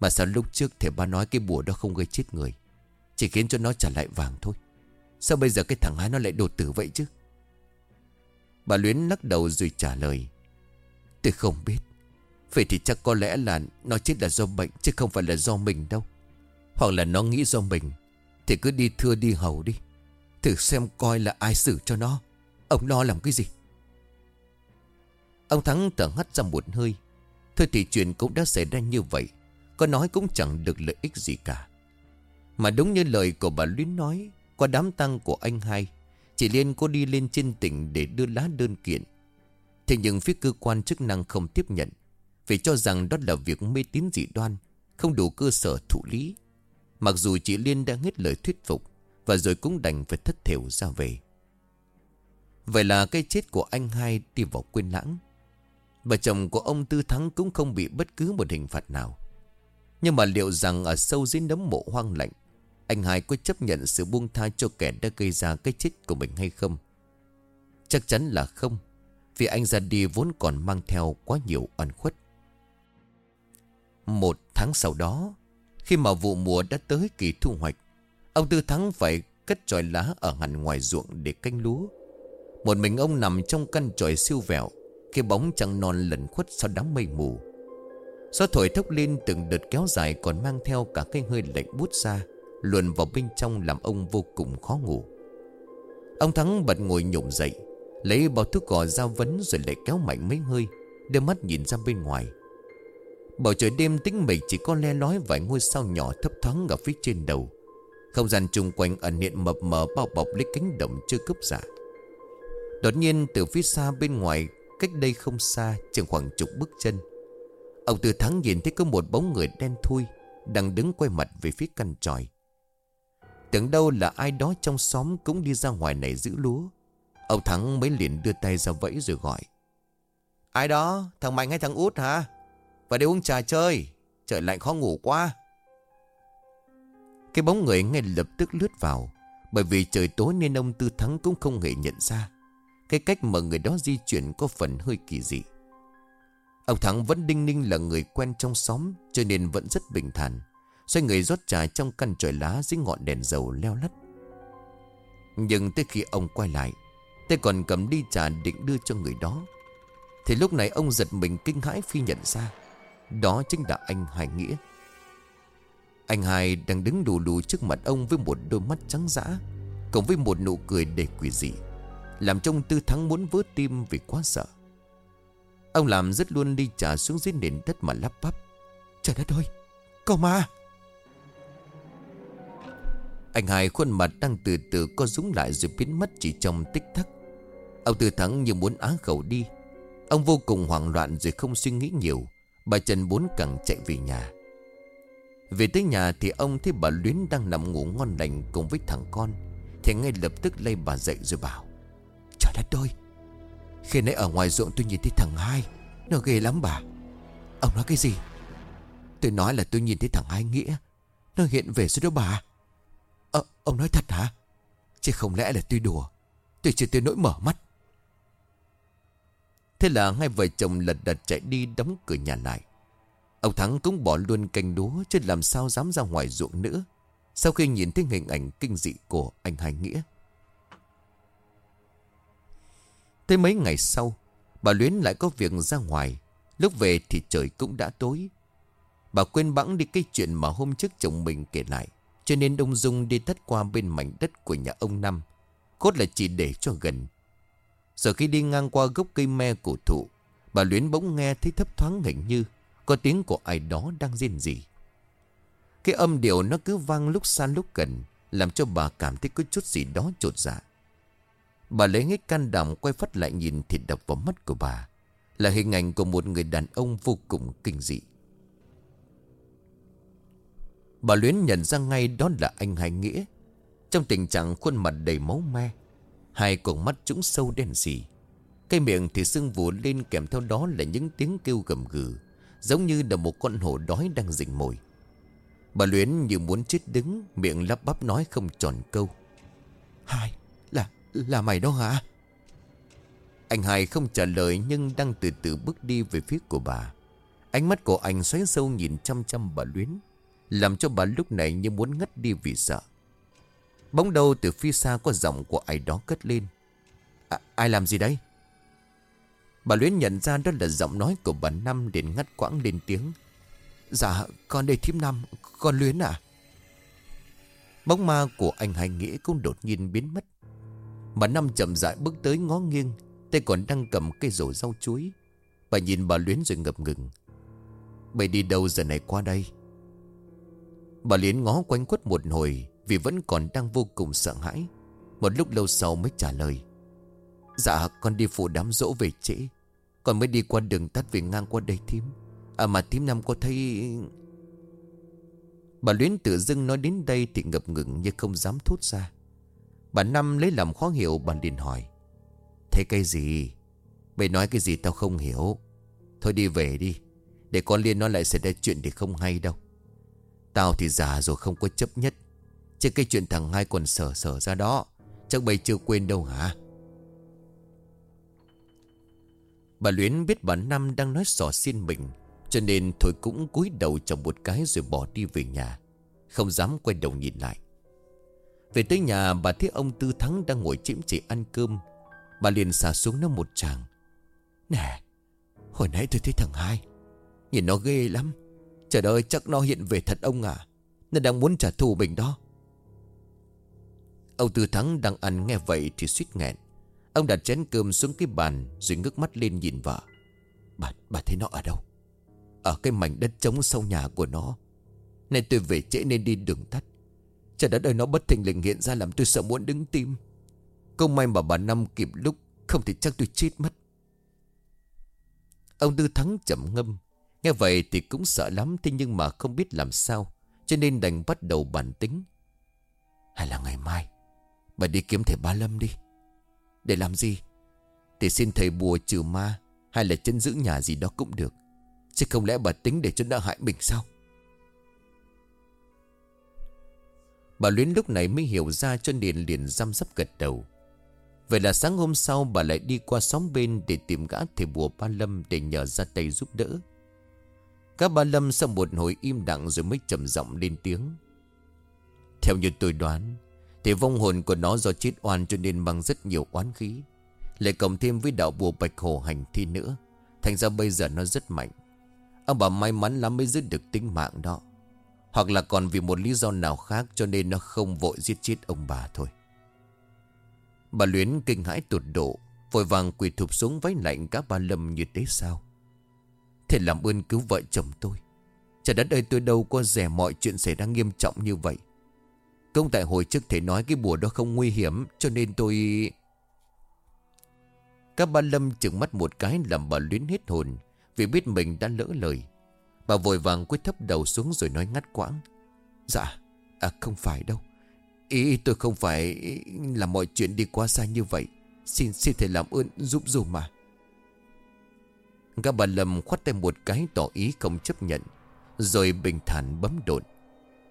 Mà sao lúc trước thể ba nói cái bùa đó không gây chết người? Chỉ khiến cho nó trả lại vàng thôi. Sao bây giờ cái thằng hai nó lại đột tử vậy chứ? Bà Luyến lắc đầu rồi trả lời. Tôi không biết. Vậy thì chắc có lẽ là Nó chết là do bệnh chứ không phải là do mình đâu. Hoặc là nó nghĩ do mình, Thì cứ đi thưa đi hầu đi. Thử xem coi là ai xử cho nó. Ông lo làm cái gì? Ông Thắng thở hắt ra một hơi. Thôi thì chuyện cũng đã xảy ra như vậy. Có nói cũng chẳng được lợi ích gì cả. Mà đúng như lời của bà Luyến nói, Qua đám tang của anh hai, Chị Liên có đi lên trên tỉnh để đưa lá đơn kiện. Thế nhưng phía cơ quan chức năng không tiếp nhận, Vì cho rằng đó là việc mê tín dị đoan, Không đủ cơ sở thụ lý. Mặc dù chị Liên đã hết lời thuyết phục Và rồi cũng đành phải thất thểu ra về. Vậy là cái chết của anh hai đi vào quên lãng. Bà chồng của ông Tư Thắng cũng không bị bất cứ một hình phạt nào. Nhưng mà liệu rằng ở sâu dưới nấm mộ hoang lạnh anh hai có chấp nhận sự buông tha cho kẻ đã gây ra cái chết của mình hay không? Chắc chắn là không, Vì anh ra đi vốn còn mang theo quá nhiều oan khuất. Một tháng sau đó, Khi mà vụ mùa đã tới kỳ thu hoạch, Ông Tư Thắng phải cất tròi lá ở hẳn ngoài ruộng để canh lúa. Một mình ông nằm trong căn tròi siêu vẹo khi bóng trăng non lẩn khuất sau đám mây mù. Gió thổi thốc lên từng đợt kéo dài Còn mang theo cả cái hơi lạnh bút ra. Luồn vào bên trong làm ông vô cùng khó ngủ. Ông Thắng bật ngồi nhổm dậy, Lấy bao thuốc cỏ ra vấn rồi lại kéo mạnh mấy hơi, Đưa mắt nhìn ra bên ngoài. Bầu trời đêm tĩnh mịch chỉ có le lói vài ngôi sao nhỏ thấp thoáng ở phía trên đầu. Không gian chung quanh ẩn hiện mập mờ bao bọc lấy cánh đồng chưa cướp giả Đột nhiên từ phía xa bên ngoài, Cách đây không xa chừng khoảng chục bước chân, Ông Tư Thắng nhìn thấy có một bóng người đen thui Đang đứng quay mặt về phía căn tròi. Tưởng đâu là ai đó trong xóm cũng đi ra ngoài này giữ lúa. Ông Thắng mới liền đưa tay ra vẫy rồi gọi. Ai đó, thằng Mạnh hay thằng Út hả? Vào đây uống trà chơi, Trời lạnh khó ngủ quá. Cái bóng người ngay lập tức lướt vào, Bởi vì trời tối nên ông Tư Thắng cũng không hề nhận ra. Cái cách mà người đó di chuyển có phần hơi kỳ dị. Ông Thắng vẫn đinh ninh là người quen trong xóm, Cho nên vẫn rất bình thản. Xoay người rót trà trong căn tròi lá dưới ngọn đèn dầu leo lắt. Nhưng tới khi ông quay lại Tay còn cầm đi trà định đưa cho người đó. Thì lúc này ông giật mình kinh hãi khi nhận ra, Đó chính là anh Hải Nghĩa. Anh Hải đang đứng đù đù trước mặt ông với một đôi mắt trắng dã Cộng với một nụ cười đầy quỷ dị, Làm trông tư thắng muốn vỡ tim vì quá sợ. Ông làm rất luôn đi trà xuống dưới nền đất mà lắp bắp. Trời đất ơi Cậu ma! Anh hai khuôn mặt đang từ từ co rúng lại rồi biến mất chỉ trong tích tắc. Ông Tư Thắng như muốn á khẩu đi. Ông vô cùng hoảng loạn rồi không suy nghĩ nhiều. Bà Trần bốn cẳng chạy về nhà. Về tới nhà thì ông thấy bà Luyến đang nằm ngủ ngon lành cùng với thằng con. Thì ngay lập tức lay bà dậy rồi bảo, Trời đất ơi! Khi nãy ở ngoài ruộng tôi nhìn thấy thằng hai. Nó ghê lắm bà. Ông nói cái gì? Tôi nói là tôi nhìn thấy thằng hai nghĩa. Nó hiện về rồi đó bà. Ờ ông nói thật hả? Chứ không lẽ là tôi đùa? Tôi chỉ tới nỗi mở mắt. Thế là hai vợ chồng lật đật chạy đi đóng cửa nhà lại. Ông Thắng cũng bỏ luôn canh đúa Chứ làm sao dám ra ngoài ruộng nữa. Sau khi nhìn thấy hình ảnh kinh dị của anh Hai Nghĩa. Tới mấy ngày sau, Bà Luyến lại có việc ra ngoài. Lúc về thì trời cũng đã tối. Bà quên bẵng đi cái chuyện mà hôm trước chồng mình kể lại. Cho nên ông dung đi thất qua bên mảnh đất của nhà ông Năm. Cốt là chỉ để cho gần. Giờ khi đi ngang qua gốc cây me cổ thụ, Bà Luyến bỗng nghe thấy thấp thoáng hình như Có tiếng của ai đó đang rên rỉ. Cái âm điệu nó cứ vang lúc xa lúc gần, Làm cho bà cảm thấy có chút gì đó trột dạ. Bà lấy hết can đảm quay phát lại nhìn thì đập vào mắt của bà, Là hình ảnh của một người đàn ông vô cùng kinh dị. Bà Luyến nhận ra ngay đó là anh Hai Nghĩa. Trong tình trạng khuôn mặt đầy máu me Hai con mắt trũng sâu đen xì. Cây miệng thì sưng vù lên kèm theo đó là những tiếng kêu gầm gừ Giống như là một con hổ đói đang rình mồi. Bà Luyến như muốn chết đứng Miệng lắp bắp nói không tròn câu. Hai Là là mày đó hả? Anh Hai không trả lời Nhưng đang từ từ bước đi về phía của bà. Ánh mắt của anh xoáy sâu nhìn chăm chăm bà Luyến làm cho bà lúc này như muốn ngất đi vì sợ. Bóng đầu từ phía xa có giọng của ai đó cất lên. À, Ai làm gì đấy? Bà Luyến nhận ra đó là giọng nói của bà Năm đến ngắt quãng lên tiếng. Dạ con đây thím Năm Con Luyến à Bóng ma của anh Hai Nghĩa cũng đột nhiên biến mất. Bà Năm chậm rãi bước tới ngó nghiêng Tay còn đang cầm cây rổ rau chuối. Bà nhìn bà Luyến rồi ngập ngừng. Bà đi đâu giờ này qua đây? Bà Luyến ngó quanh quất một hồi Vì vẫn còn đang vô cùng sợ hãi. Một lúc lâu sau mới trả lời. Dạ con đi phụ đám dỗ về trễ. Con mới đi qua đường tắt về ngang qua đây thím. À mà thím năm có thấy Bà Luyến tự dưng nói đến đây Thì ngập ngừng như không dám thốt ra. Bà Năm lấy làm khó hiểu, Bà liền hỏi. Thấy cái gì? Mày nói cái gì tao không hiểu. Thôi đi về đi, Để con Liên nói lại xảy ra chuyện thì không hay đâu. Tao thì già rồi không có chấp nhất. Chứ cái chuyện thằng hai còn sở sở ra đó, Chắc bây chưa quên đâu hả? Bà Luyến biết bà Năm đang nói sỏ xin mình, Cho nên thôi cũng cúi đầu chồng một cái rồi bỏ đi về nhà. Không dám quay đầu nhìn lại. Về tới nhà, bà thấy ông Tư Thắng đang ngồi chiếm chỉ ăn cơm. Bà liền xả xuống nó một tràng. Nè, Hồi nãy tôi thấy thằng hai, Nhìn nó ghê lắm. Trời ơi chắc nó hiện về thật ông à? Nó đang muốn trả thù mình đó. Ông Tư Thắng đang ăn nghe vậy thì suýt nghẹn. Ông đặt chén cơm xuống cái bàn Rồi ngước mắt lên nhìn vợ. Bà, bà thấy nó ở đâu? Ở cái mảnh đất trống sau nhà của nó. Nên tôi về trễ nên đi đường tắt. Trời đất ơi nó bất thình lình hiện ra làm tôi sợ muốn đứng tim. Không may mà bà Năm kịp lúc Không thì chắc tôi chết mất. Ông Tư Thắng chậm ngâm. Nghe vậy thì cũng sợ lắm, Thế nhưng mà không biết làm sao, Cho nên đành bắt đầu bản tính. Hay là ngày mai, Bà đi kiếm thầy Ba Lâm đi. Để làm gì? Thì xin thầy bùa trừ ma Hay là chân giữ nhà gì đó cũng được. Chứ không lẽ bà tính để cho nó hại mình sao? Bà Luyến lúc này mới hiểu ra cho nên liền răm rắp gật đầu. Vậy là sáng hôm sau bà lại đi qua xóm bên để tìm gã thầy bùa ba lâm để nhờ ra tay giúp đỡ. Các ba lâm sau một hồi im lặng rồi mới trầm giọng lên tiếng. Theo như tôi đoán, thì vong hồn của nó do chết oan cho nên mang rất nhiều oán khí. Lại cộng thêm với đạo bùa bạch hồ hành thi nữa Thành ra bây giờ nó rất mạnh. Ông bà may mắn lắm mới giữ được tính mạng đó. Hoặc là còn vì một lý do nào khác Cho nên nó không vội giết chết ông bà thôi. Bà Luyến kinh hãi tụt độ Vội vàng quỳ thụp xuống váy lạnh các ba lâm như thế sao? Thầy làm ơn cứu vợ chồng tôi. Trời đất ơi, tôi đâu có rẻ mọi chuyện xảy ra nghiêm trọng như vậy. Công tại hồi trước thể nói cái bùa đó không nguy hiểm, Cho nên tôi... Các ba lâm chừng mắt một cái làm bà luyến hết hồn, Vì biết mình đã lỡ lời. Bà vội vàng quyết thấp đầu xuống rồi nói ngắt quãng. Dạ À không phải đâu. Ý tôi không phải là mọi chuyện đi quá xa như vậy. Xin xin thầy làm ơn giúp dù mà. Các bà Lâm khoát tay một cái tỏ ý không chấp nhận, Rồi bình thản bấm đột.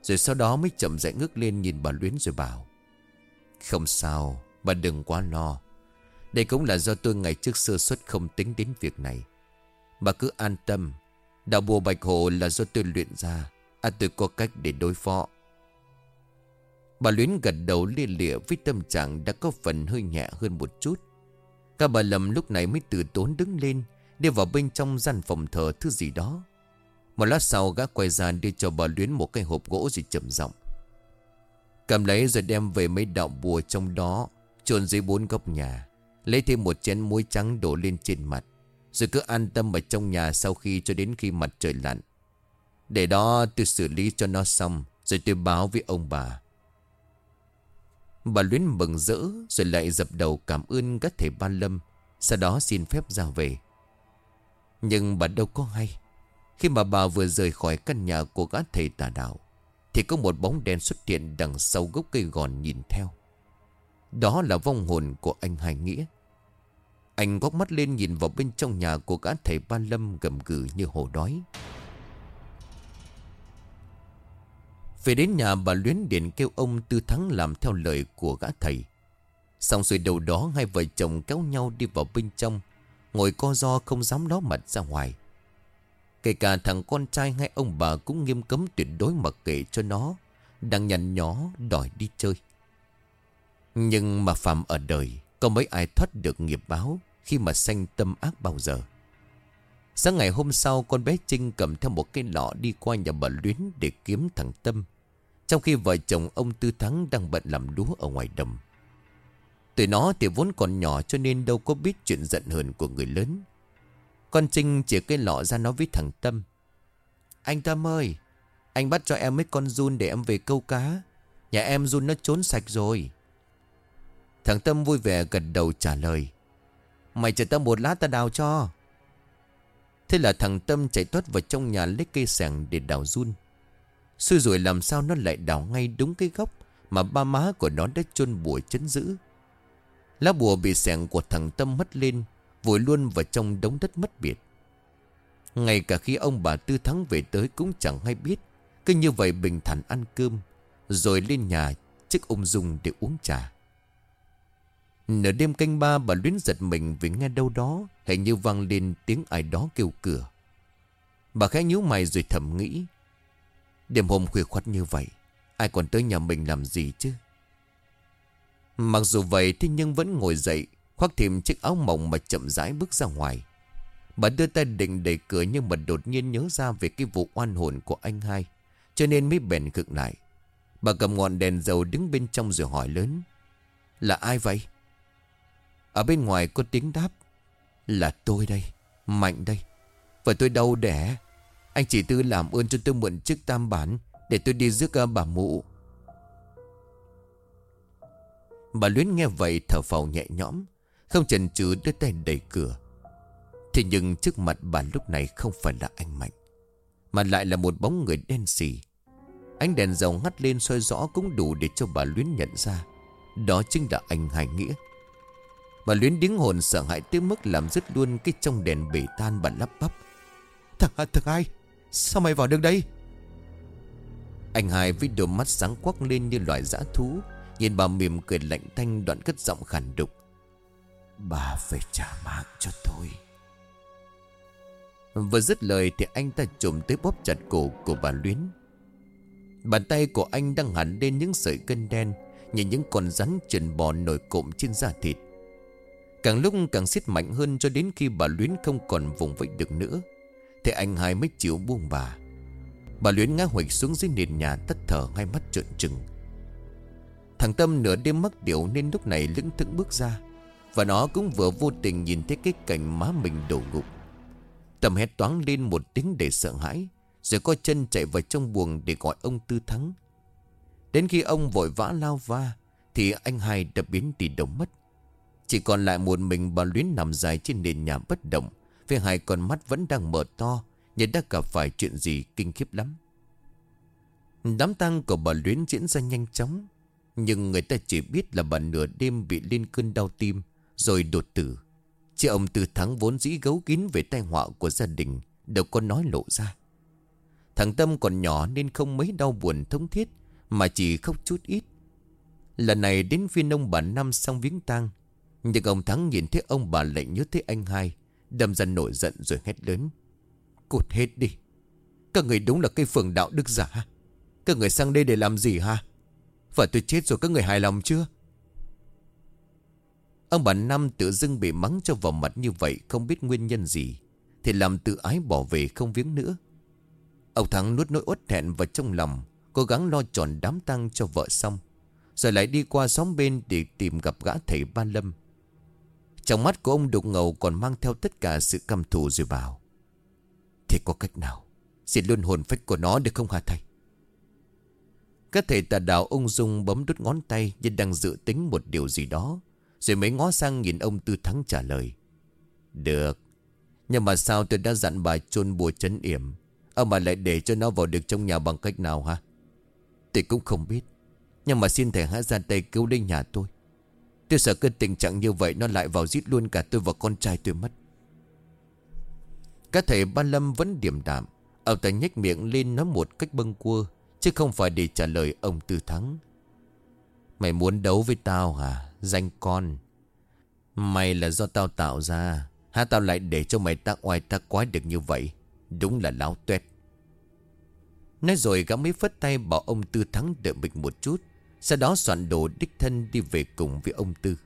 Rồi sau đó mới chậm rãi ngước lên nhìn bà Luyến rồi bảo, Không sao, Bà đừng quá lo. Đây cũng là do tôi ngày trước sơ suất không tính đến việc này. Bà cứ an tâm, Đạo bùa bạch hồ là do tôi luyện ra À tôi có cách để đối phó. Bà Luyến gật đầu lia lịa với tâm trạng đã có phần hơi nhẹ hơn một chút. Các bà lâm lúc này mới từ tốn đứng lên Đi vào bên trong gian phòng thờ thứ gì đó. Một lát sau gã quay ra đi cho bà Luyến một cái hộp gỗ rồi chậm giọng. Cầm lấy rồi đem về mấy đạo bùa trong đó, chôn dưới bốn góc nhà. Lấy thêm một chén muối trắng đổ lên trên mặt, Rồi cứ an tâm ở trong nhà sau khi cho đến khi mặt trời lặn. Để đó tôi xử lý cho nó xong, Rồi tôi báo với ông bà. Bà Luyến mừng rỡ, Rồi lại dập đầu cảm ơn các thầy Ban Lâm, Sau đó xin phép ra về. Nhưng bà đâu có hay Khi mà bà vừa rời khỏi căn nhà của gã thầy tà đạo, Thì có một bóng đen xuất hiện đằng sau gốc cây gòn nhìn theo Đó là vong hồn của anh Hải Nghĩa Anh góc mắt lên nhìn vào bên trong nhà của gã thầy Ban Lâm gầm gừ như hồ đói Về đến nhà, bà Luyến Điện kêu ông Tư Thắng làm theo lời của gã thầy. Xong rồi đầu đó, hai vợ chồng kéo nhau đi vào bên trong. Ngồi co do không dám ló mặt ra ngoài. Kể cả thằng con trai hay ông bà cũng nghiêm cấm tuyệt đối mặc kệ cho nó. Đang nhằn nhó đòi đi chơi. Nhưng mà phạm ở đời, Có mấy ai thoát được nghiệp báo Khi mà sanh tâm ác bao giờ Sáng ngày hôm sau, con bé Trinh cầm theo một cái lọ đi qua nhà bà Luyến để kiếm thằng Tâm. Trong khi vợ chồng ông Tư Thắng đang bận làm đúa ở ngoài đồng. Từ nó thì vốn còn nhỏ cho nên đâu có biết chuyện giận hờn của người lớn. Con Trinh chỉ cái lọ ra nói với thằng Tâm. Anh Tâm ơi, anh bắt cho em mấy con run để em về câu cá. Nhà em run nó trốn sạch rồi. Thằng Tâm vui vẻ gật đầu trả lời. Mày chờ tao một lát ta đào cho. Thế là thằng Tâm chạy tuốt vào trong nhà lấy cây sẻng để đào run. Xui rồi làm sao nó lại đào ngay đúng cái góc mà ba má của nó đã chôn bùa chấn giữ. Lá bùa bị sẻng của thằng Tâm mất lên, vội luôn vào trong đống đất mất biệt. Ngay cả khi ông bà Tư Thắng về tới cũng chẳng hay biết. Cứ như vậy bình thản ăn cơm, rồi lên nhà chiếc ung dung để uống trà. Nửa đêm canh ba bà luyến giật mình vì nghe đâu đó Hình như vang lên tiếng ai đó kêu cửa Bà khẽ nhíu mày rồi thầm nghĩ Đêm hôm khuya khoắt như vậy Ai còn tới nhà mình làm gì chứ Mặc dù vậy thế nhưng vẫn ngồi dậy, Khoác thêm chiếc áo mỏng mà chậm rãi bước ra ngoài. Bà đưa tay định đẩy cửa Nhưng mà đột nhiên nhớ ra về cái vụ oan hồn của anh hai, Cho nên mới bèn cực lại. Bà cầm ngọn đèn dầu đứng bên trong rồi hỏi lớn, Là ai vậy? Ở bên ngoài có tiếng đáp, Là tôi đây, Mạnh đây. Và tôi đâu đẻ. Anh chỉ tư làm ơn cho tôi mượn chiếc tam bản Để tôi đi rước ờ, bà mụ. Bà Luyến nghe vậy thở phào nhẹ nhõm Không chần chừ đưa tay đẩy cửa Thế nhưng trước mặt bà lúc này không phải là anh Mạnh Mà lại là một bóng người đen xì Ánh đèn dầu ngắt lên soi rõ cũng đủ để cho bà Luyến nhận ra Đó chính là anh Hải Nghĩa Bà luyến điếng hồn sợ hãi tới mức làm dứt luôn cái trong đèn bể tan bà lắp bắp. Thằng, thằng ai? Sao mày vào được đây? Anh hai với đôi mắt sáng quắc lên như loại dã thú. Nhìn bà mỉm cười lạnh thanh đoạn cất giọng khàn đục. Bà phải trả mạng cho tôi. Vừa dứt lời thì anh ta trùm tới bóp chặt cổ của bà Luyến. Bàn tay của anh đang hẳn lên những sợi cân đen Như những con rắn trần bò nổi cộm trên da thịt Càng lúc càng siết mạnh hơn cho đến khi bà Luyến không còn vùng vẫy được nữa, Thì anh hai mới chịu buông bà Bà Luyến ngã huỵch xuống dưới nền nhà, tắt thở, hai mắt trợn trừng Thằng Tâm nửa đêm mất điệu nên lúc này lững thững bước ra. Và nó cũng vừa vô tình nhìn thấy cái cảnh má mình đổ ngục Tâm hét toáng lên một tiếng để sợ hãi, Rồi co chân chạy vào trong buồng để gọi ông Tư Thắng. Đến khi ông vội vã lao va, Thì anh hai đập biến đi đầu mất. Chỉ còn lại một mình bà Luyến nằm dài trên nền nhà bất động, Với hai con mắt vẫn đang mở to, Như đã gặp phải chuyện gì kinh khiếp lắm. Đám tang của bà Luyến diễn ra nhanh chóng nhưng người ta chỉ biết là bà nửa đêm bị lên cơn đau tim, Rồi đột tử. Chị ông từ tháng vốn dĩ gấu kín về tai họa của gia đình, Đâu có nói lộ ra. Thằng Tâm còn nhỏ nên không mấy đau buồn thống thiết, Mà chỉ khóc chút ít. Lần này đến phiên ông bà Năm xong viếng tang, nhưng ông Thắng nhìn thấy ông bà lại nhớ thấy anh hai, Đâm ra nổi giận rồi hét lớn. Cút hết đi. Các người đúng là cây phường đạo đức giả. Các người sang đây để làm gì ha và tôi chết rồi các người hài lòng chưa? Ông bà Năm tự dưng bị mắng cho vào mặt như vậy, Không biết nguyên nhân gì, Thì làm tự ái bỏ về không viếng nữa. Ông Thắng nuốt nỗi uất hẹn vào trong lòng, Cố gắng lo tròn đám tang cho vợ xong, Rồi lại đi qua xóm bên Để tìm gặp gã thầy Ba Lâm. Trong mắt của ông đục ngầu Còn mang theo tất cả sự căm thù rồi bảo, Thì có cách nào? Xin luôn hồn phách của nó được không hả thầy? Các thầy tà đạo ung dung bấm đút ngón tay Như đang dự tính một điều gì đó. Rồi mới ngó sang nhìn ông Tư Thắng trả lời. Được, Nhưng mà sao tôi đã dặn bà chôn bùa chấn yểm? Ông mà lại để cho nó vào được trong nhà bằng cách nào hả? Tôi cũng không biết, Nhưng mà xin thầy hãy ra tay cứu lấy nhà tôi. Tôi sợ cái tình trạng như vậy Nó lại vào giết luôn cả tôi và con trai tôi mất. Các thầy Ba Lâm vẫn điềm đạm, Ông ta nhếch miệng lên nói một cách bâng quơ. Chứ không phải để trả lời ông Tư Thắng. Mày muốn đấu với tao hả, Danh con? Mày là do tao tạo ra. Hả tao lại để cho mày tác oai tác quái được như vậy? Đúng là láo tuét. Nói rồi gã mới phất tay bảo ông Tư Thắng đợi mình một chút. Sau đó soạn đồ đích thân đi về cùng với ông Tư.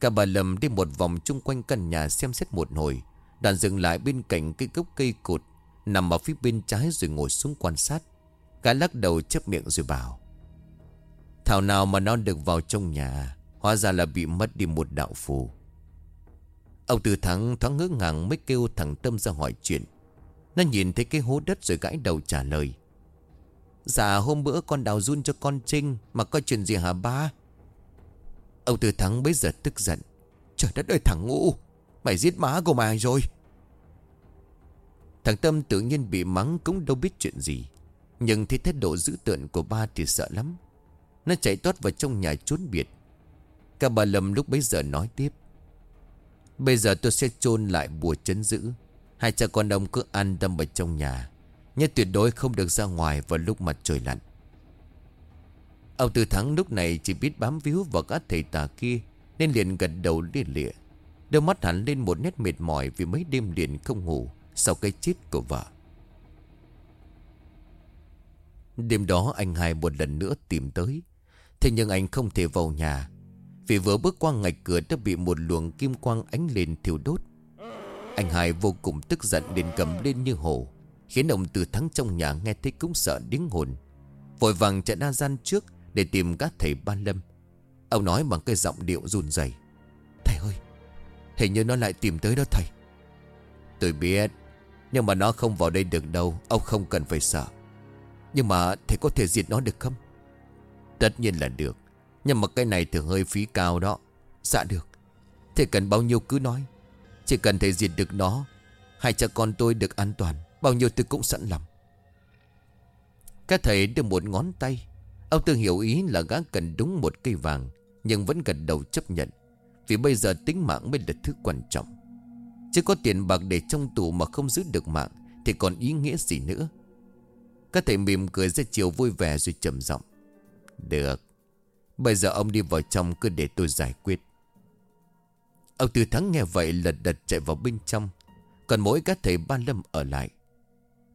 Cả bà Lâm đi một vòng chung quanh căn nhà xem xét một hồi. Đoàn dừng lại bên cạnh cây gốc cây cột, Nằm ở phía bên trái rồi ngồi xuống quan sát. Gã lắc đầu chấp miệng rồi bảo, Thảo nào mà nó được vào trong nhà, Hóa ra là bị mất đi một đạo phù. Ông Tư Thắng thoáng ngỡ ngàng mới kêu thằng Tâm ra hỏi chuyện. Nó nhìn thấy cái hố đất rồi gãi đầu trả lời Dạ hôm bữa con đào run cho con Trinh Mà có chuyện gì hả ba? Ông Tư Thắng bây giờ tức giận, Trời đất ơi, thằng ngũ Mày giết má của mày rồi. Thằng Tâm tự nhiên bị mắng cũng đâu biết chuyện gì. Nhưng thấy thái độ dữ tợn của ba thì sợ lắm. Nó chạy toát vào trong nhà trốn biệt. Cả bà Lâm lúc bấy giờ nói tiếp. Bây giờ tôi sẽ chôn lại bùa chấn giữ. Hai cha con ông cứ an tâm ở trong nhà. Nhưng tuyệt đối không được ra ngoài vào lúc mặt trời lặn. Ông Tư Thắng lúc này chỉ biết bám víu vào các thầy tà kia, Nên liền gật đầu liền lịa. Đôi mắt hẳn lên một nét mệt mỏi Vì mấy đêm liền không ngủ Sau cái chết của vợ. Đêm đó anh hai một lần nữa tìm tới. Thế nhưng anh không thể vào nhà. Vì vừa bước qua ngạch cửa đã bị một luồng kim quang ánh lên thiêu đốt. Anh hai vô cùng tức giận đến cầm lên như hổ, Khiến ông từ thắng trong nhà nghe thấy cũng sợ điếng hồn. Vội vàng chạy ra gian trước Để tìm các thầy ban lâm. Ông nói bằng cái giọng điệu run rẩy. Thầy ơi, Hình như nó lại tìm tới đó thầy. Tôi biết, Nhưng mà nó không vào đây được đâu, Ông không cần phải sợ. Nhưng mà thầy có thể diệt nó được không? Tất nhiên là được. Nhưng mà cái này thường hơi phí cao đó. Dạ được. Thầy cần bao nhiêu cứ nói. Chỉ cần thầy diệt được nó, Hai cha con tôi được an toàn, Bao nhiêu tôi cũng sẵn lòng. Các thầy đưa một ngón tay. Ông Tư hiểu ý là gã cần đúng một cây vàng, Nhưng vẫn gật đầu chấp nhận. Vì bây giờ tính mạng mới là thứ quan trọng. Chứ có tiền bạc để trong tù mà không giữ được mạng, Thì còn ý nghĩa gì nữa? Các thầy mỉm cười ra chiều vui vẻ rồi trầm giọng. Được. Bây giờ ông đi vào trong cứ để tôi giải quyết. Ông Tư Thắng nghe vậy lật đật chạy vào bên trong. Còn mỗi các thầy ba lâm ở lại.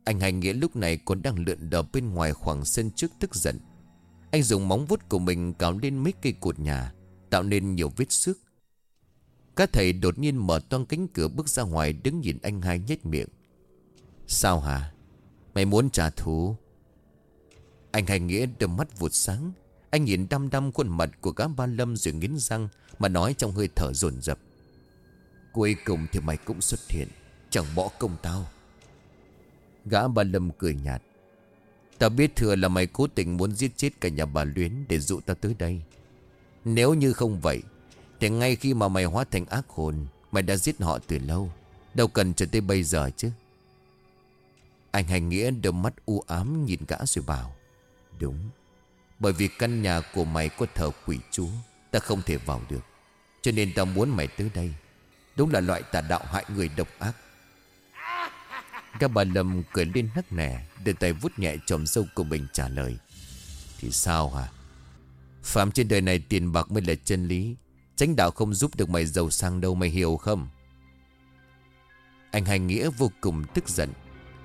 Anh Hành Nghĩa lúc này còn đang lượn đờ bên ngoài khoảng sân trước tức giận. Anh dùng móng vuốt của mình cào lên mấy cây cột nhà, Tạo nên nhiều vết xước. Các thầy đột nhiên mở toang cánh cửa bước ra ngoài đứng nhìn anh hai nhếch miệng. Sao hả? Mày muốn trả thù? Anh Hành Nghĩa đôi mắt vụt sáng. Anh nhìn đăm đăm khuôn mặt của gã ba lâm rồi nghiến răng Mà nói trong hơi thở dồn dập. Cuối cùng thì mày cũng xuất hiện, Chẳng bỏ công tao. Gã ba Lâm cười nhạt. Tao biết thừa là mày cố tình muốn giết chết cả nhà bà Luyến Để dụ tao tới đây. Nếu như không vậy, Thì ngay khi mà mày hóa thành ác hồn, Mày đã giết họ từ lâu. Đâu cần cho tới bây giờ chứ. Anh hành nghĩa đôi mắt u ám nhìn gã rồi bảo, Đúng, Bởi vì căn nhà của mày có thờ quỷ chúa, Ta không thể vào được. Cho nên ta muốn mày tới đây. Đúng là loại tà đạo hại người độc ác. Các bà Lâm cười lên nắc nẻ, Đưa tay vút nhẹ chồng sâu của mình trả lời, Thì sao hả? Phạm trên đời này tiền bạc mới là chân lý. Chánh đạo không giúp được mày giàu sang đâu, mày hiểu không? Anh Hành Nghĩa vô cùng tức giận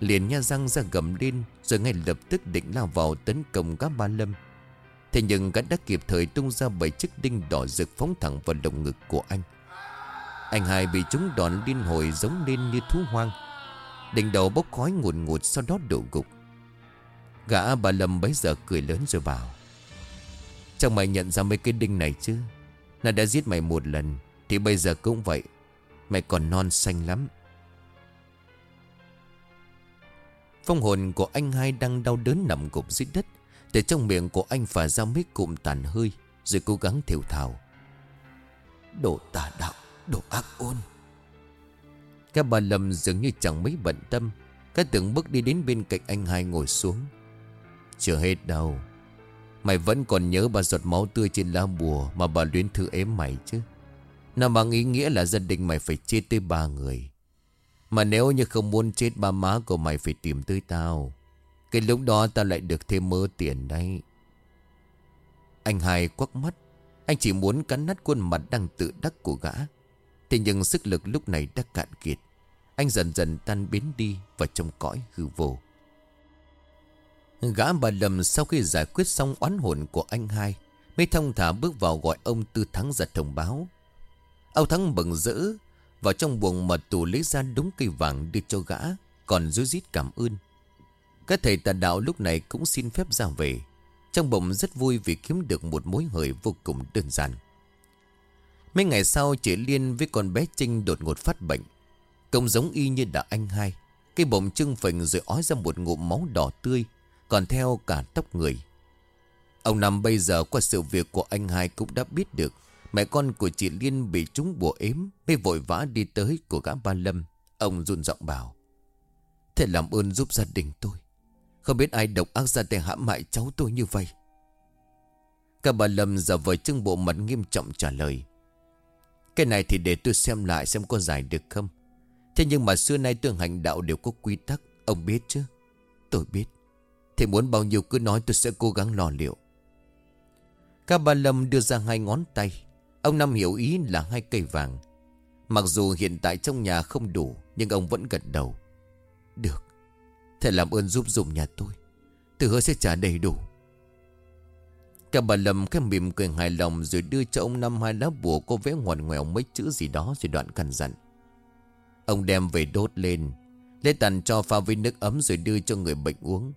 Liền nha răng ra gầm lên, Rồi ngay lập tức định lao vào tấn công các ba lâm. Thế nhưng gã đã kịp thời tung ra bảy chiếc đinh đỏ rực phóng thẳng vào lồng ngực của anh. Anh hai bị chúng đòn điên hồi giống lên như thú hoang. Đỉnh đầu bốc khói ngùn ngụt sau đó đổ gục. Gã bà Lâm bấy giờ cười lớn rồi bảo, Chẳng mày nhận ra mấy cái đinh này chứ? Nó đã giết mày một lần, Thì bây giờ cũng vậy. Mày còn non xanh lắm. Phong hồn của anh hai đang đau đớn nằm gục dưới đất. Từ trong miệng của anh phả ra mấy cụm tàn hơi, Rồi cố gắng thiểu thảo Đồ tà đạo, Đồ ác ôn. Các bà Lâm dường như chẳng mấy bận tâm. Các tưởng bước đi đến bên cạnh anh hai ngồi xuống. Chưa hết đâu. Mày vẫn còn nhớ bà giọt máu tươi trên lá bùa Mà bà luyến thư ếm mày chứ? Nó mang ý nghĩa là gia đình mày phải chết tới ba người. Mà nếu như không muốn chết, ba má của mày phải tìm tới tao. Cái lúc đó tao lại được thêm mơ tiền đấy. Anh hai quắc mắt. Anh chỉ muốn cắn nát khuôn mặt đang tự đắc của gã. Thế nhưng sức lực lúc này đã cạn kiệt. Anh dần dần tan biến đi Và trong cõi hư vô. Gã bà lầm sau khi giải quyết xong oán hồn của anh hai, Mới thông thả bước vào gọi ông Tư Thắng ra thông báo. Ông Thắng bừng rỡ vào trong buồng mật tù lấy ra đúng cây vàng đưa cho gã, Còn rối rít cảm ơn. Các thầy tà đạo lúc này cũng xin phép ra về. Trong bụng rất vui vì kiếm được một mối hời vô cùng đơn giản. Mấy ngày sau, chị Liên với con bé Trinh đột ngột phát bệnh. Công giống y như đã anh hai. Cái bụng trưng phình rồi ói ra một ngụm máu đỏ tươi, còn theo cả tóc người. Ông Năm bây giờ qua sự việc của anh hai cũng đã biết được. Mẹ con của chị Liên bị trúng bùa ếm, Mới vội vã đi tới của gã ba Lâm. Ông run giọng bảo, Thế làm ơn giúp gia đình tôi. Không biết ai độc ác ra tay hãm hại cháu tôi như vậy. Cả bà Lâm giờ vời trưng bộ mặt nghiêm trọng trả lời, Cái này thì để tôi xem lại xem có giải được không. Thế nhưng mà xưa nay tương hành đạo đều có quy tắc, Ông biết chứ? Tôi biết. Thì muốn bao nhiêu cứ nói tôi sẽ cố gắng lo liệu. Các bà Lâm đưa ra hai ngón tay Ông Năm hiểu ý là hai cây vàng. Mặc dù hiện tại trong nhà không đủ, Nhưng ông vẫn gật đầu. Được, Thầy làm ơn giúp dùng nhà tôi. Tôi hứa sẽ trả đầy đủ. Cả bà Lâm khẽ mỉm cười hài lòng Rồi đưa cho ông Năm hai lá bùa Có vẽ ngoằn ngoèo mấy chữ gì đó Rồi đoạn căn dặn. Ông đem về đốt lên, Lấy tàn cho pha với nước ấm Rồi đưa cho người bệnh uống.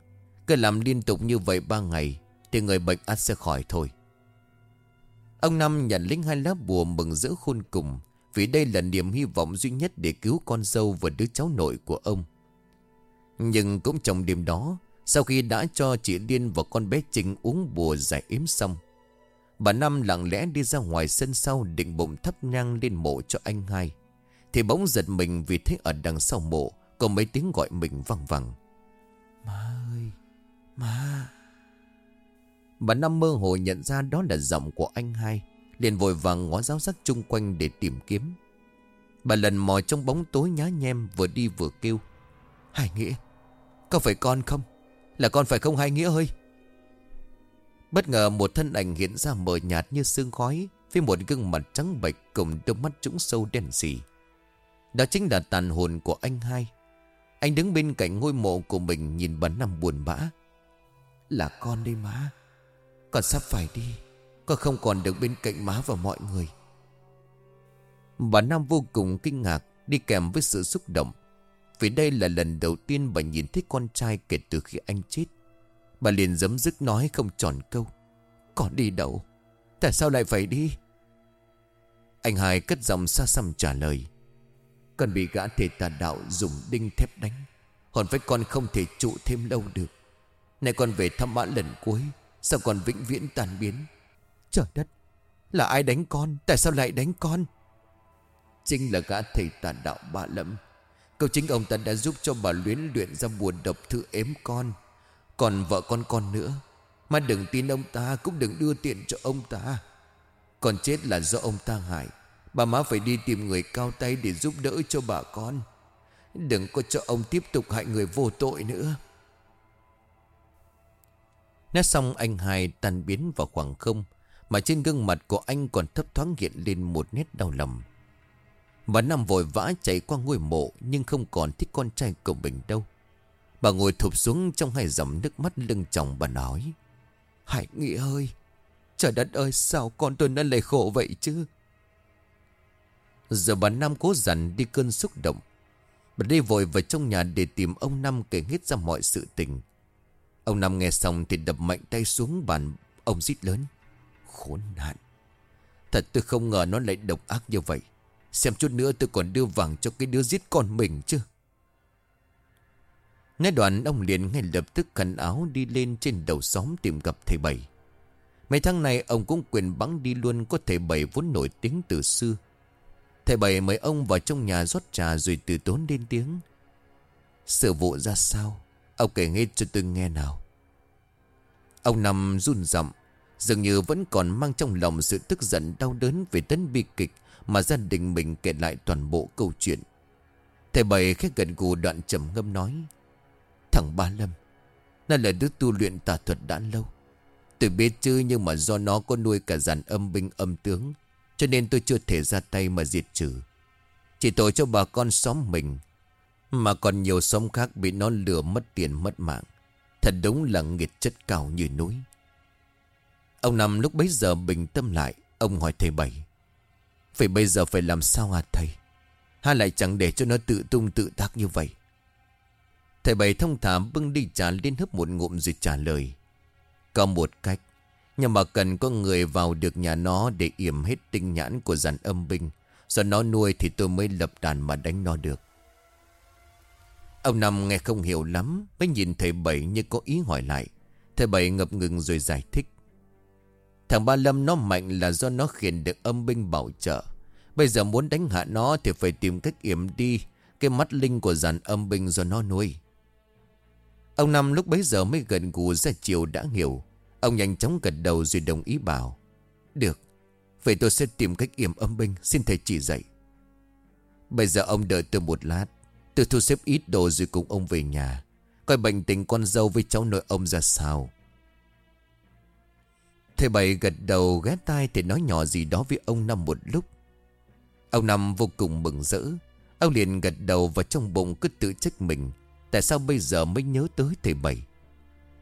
Cứ làm liên tục như vậy ba ngày, Thì người bệnh ắt sẽ khỏi thôi. Ông Năm nhận lính hai lá bùa mừng rỡ khôn cùng, Vì đây là niềm hy vọng duy nhất Để cứu con dâu và đứa cháu nội của ông Nhưng cũng trong đêm đó, Sau khi đã cho chị Liên và con bé Trinh uống bùa giải yếm xong, Bà Năm lặng lẽ đi ra ngoài sân sau Định bụng thắp nhang lên mộ cho anh hai, Thì bỗng giật mình vì thấy ở đằng sau mộ Có mấy tiếng gọi mình văng vang. Má ơi, Má Bà Năm mơ hồ nhận ra đó là giọng của anh hai, liền vội vàng ngó giáo sắc chung quanh để tìm kiếm. Bà lần mò trong bóng tối nhá nhem Vừa đi vừa kêu, Hải Nghĩa, Có phải con không? Là con phải không Hải Nghĩa ơi? Bất ngờ một thân ảnh hiện ra mờ nhạt như sương khói Với một gương mặt trắng bệch Cùng đôi mắt trũng sâu đen xì. Đó chính là tàn hồn của anh hai. Anh đứng bên cạnh ngôi mộ của mình Nhìn bà Năm buồn bã. Là con đây má con sắp phải đi. Con không còn được bên cạnh má và mọi người. Bà Nam vô cùng kinh ngạc, Đi kèm với sự xúc động. Vì đây là lần đầu tiên bà nhìn thấy con trai kể từ khi anh chết. Bà liền dấm dứt nói không tròn câu. Con đi đâu? Tại sao lại phải đi? Anh hai cất giọng xa xăm trả lời. Con bị gã thể tà đạo dùng đinh thép đánh. Hòn với con không thể trụ thêm lâu được. Này con về thăm mã lần cuối. Sao còn vĩnh viễn tàn biến? Trời đất, Là ai đánh con? Tại sao lại đánh con? Chính là gã thầy tà đạo bà lẫm. Câu chính ông ta đã giúp cho bà luyến luyện ra buồn độc thư ếm con. Còn vợ con con nữa, Mà đừng tin ông ta, Cũng đừng đưa tiền cho ông ta. Còn chết là do ông ta hại. Bà má phải đi tìm người cao tay Để giúp đỡ cho bà con. Đừng có cho ông tiếp tục hại người vô tội nữa. Nói xong anh hai tan biến vào khoảng không, Mà trên gương mặt của anh còn thấp thoáng hiện lên một nét đau lòng. Bà Năm vội vã chạy qua ngôi mộ Nhưng không còn thích con trai của mình đâu. Bà ngồi thụp xuống trong hai dòng nước mắt lưng chồng bà nói, Hải nghị ơi, Trời đất ơi, sao con tôi nó lại khổ vậy chứ? Giờ bà Năm cố dằn đi cơn xúc động. Bà đi vội vào trong nhà để tìm ông Năm kể hết ra mọi sự tình. Ông Năm nghe xong thì đập mạnh tay xuống bàn Ông rít lớn. Khốn nạn. Thật tôi không ngờ nó lại độc ác như vậy. Xem chút nữa tôi còn đưa vàng cho cái đứa giết con mình chứ. Nghe đoạn ông liền ngay lập tức khăn áo đi lên trên đầu xóm tìm gặp thầy Bảy. Mấy tháng này ông cũng quyền bắn đi luôn có thầy Bảy vốn nổi tiếng từ xưa. Thầy Bảy mời ông vào trong nhà rót trà rồi từ tốn lên tiếng. Sự vụ ra sao? Ông kể hết cho tôi nghe nào. Ông nằm run rậm Dường như vẫn còn mang trong lòng sự tức giận đau đớn về tấn bi kịch Mà gia đình mình kể lại toàn bộ câu chuyện. Thầy bày khét gần gù đoạn trầm ngâm nói, Thằng Ba Lâm, Nó là đứa tu luyện tà thuật đã lâu. Tôi biết chứ nhưng mà do nó có nuôi cả dàn âm binh âm tướng, Cho nên tôi chưa thể ra tay mà diệt trừ. Chỉ tội cho bà con xóm mình mà còn nhiều xóm khác bị nó lừa mất tiền, mất mạng. Thật đúng là nghiệt chất cao như núi. Ông Năm lúc bấy giờ bình tâm lại, Ông hỏi thầy Bảy, Vậy bây giờ phải làm sao hả thầy? Hà lại chẳng để cho nó tự tung tự tác như vậy? Thầy Bảy thông thả bưng đi trà lên hấp một ngụm rồi trả lời, Có một cách Nhưng mà cần có người vào được nhà nó Để yểm hết tinh nhãn của dàn âm binh. Do nó nuôi thì tôi mới lập đàn mà đánh nó được. Ông Năm nghe không hiểu lắm, Mới nhìn thầy Bảy như có ý hỏi lại. Thầy Bảy ngập ngừng rồi giải thích. Thằng Ba Lâm nó mạnh là do nó khiển được âm binh bảo trợ. Bây giờ muốn đánh hạ nó thì phải tìm cách yểm đi. Cái mắt linh của dàn âm binh do nó nuôi. Ông Năm lúc bấy giờ mới gần gù ra chiều đã hiểu. Ông nhanh chóng gật đầu rồi đồng ý bảo. Được, Vậy tôi sẽ tìm cách yểm âm binh, Xin thầy chỉ dạy. Bây giờ ông đợi tôi một lát. Tôi thu xếp ít đồ rồi cùng ông về nhà. Coi bệnh tình con dâu với cháu nội ông ra sao. Thầy Bảy gật đầu, ghé tai thì nói nhỏ gì đó với ông Năm một lúc. Ông Năm vô cùng mừng rỡ. Ông liền gật đầu và trong bụng cứ tự trách mình. Tại sao bây giờ mới nhớ tới thầy Bảy?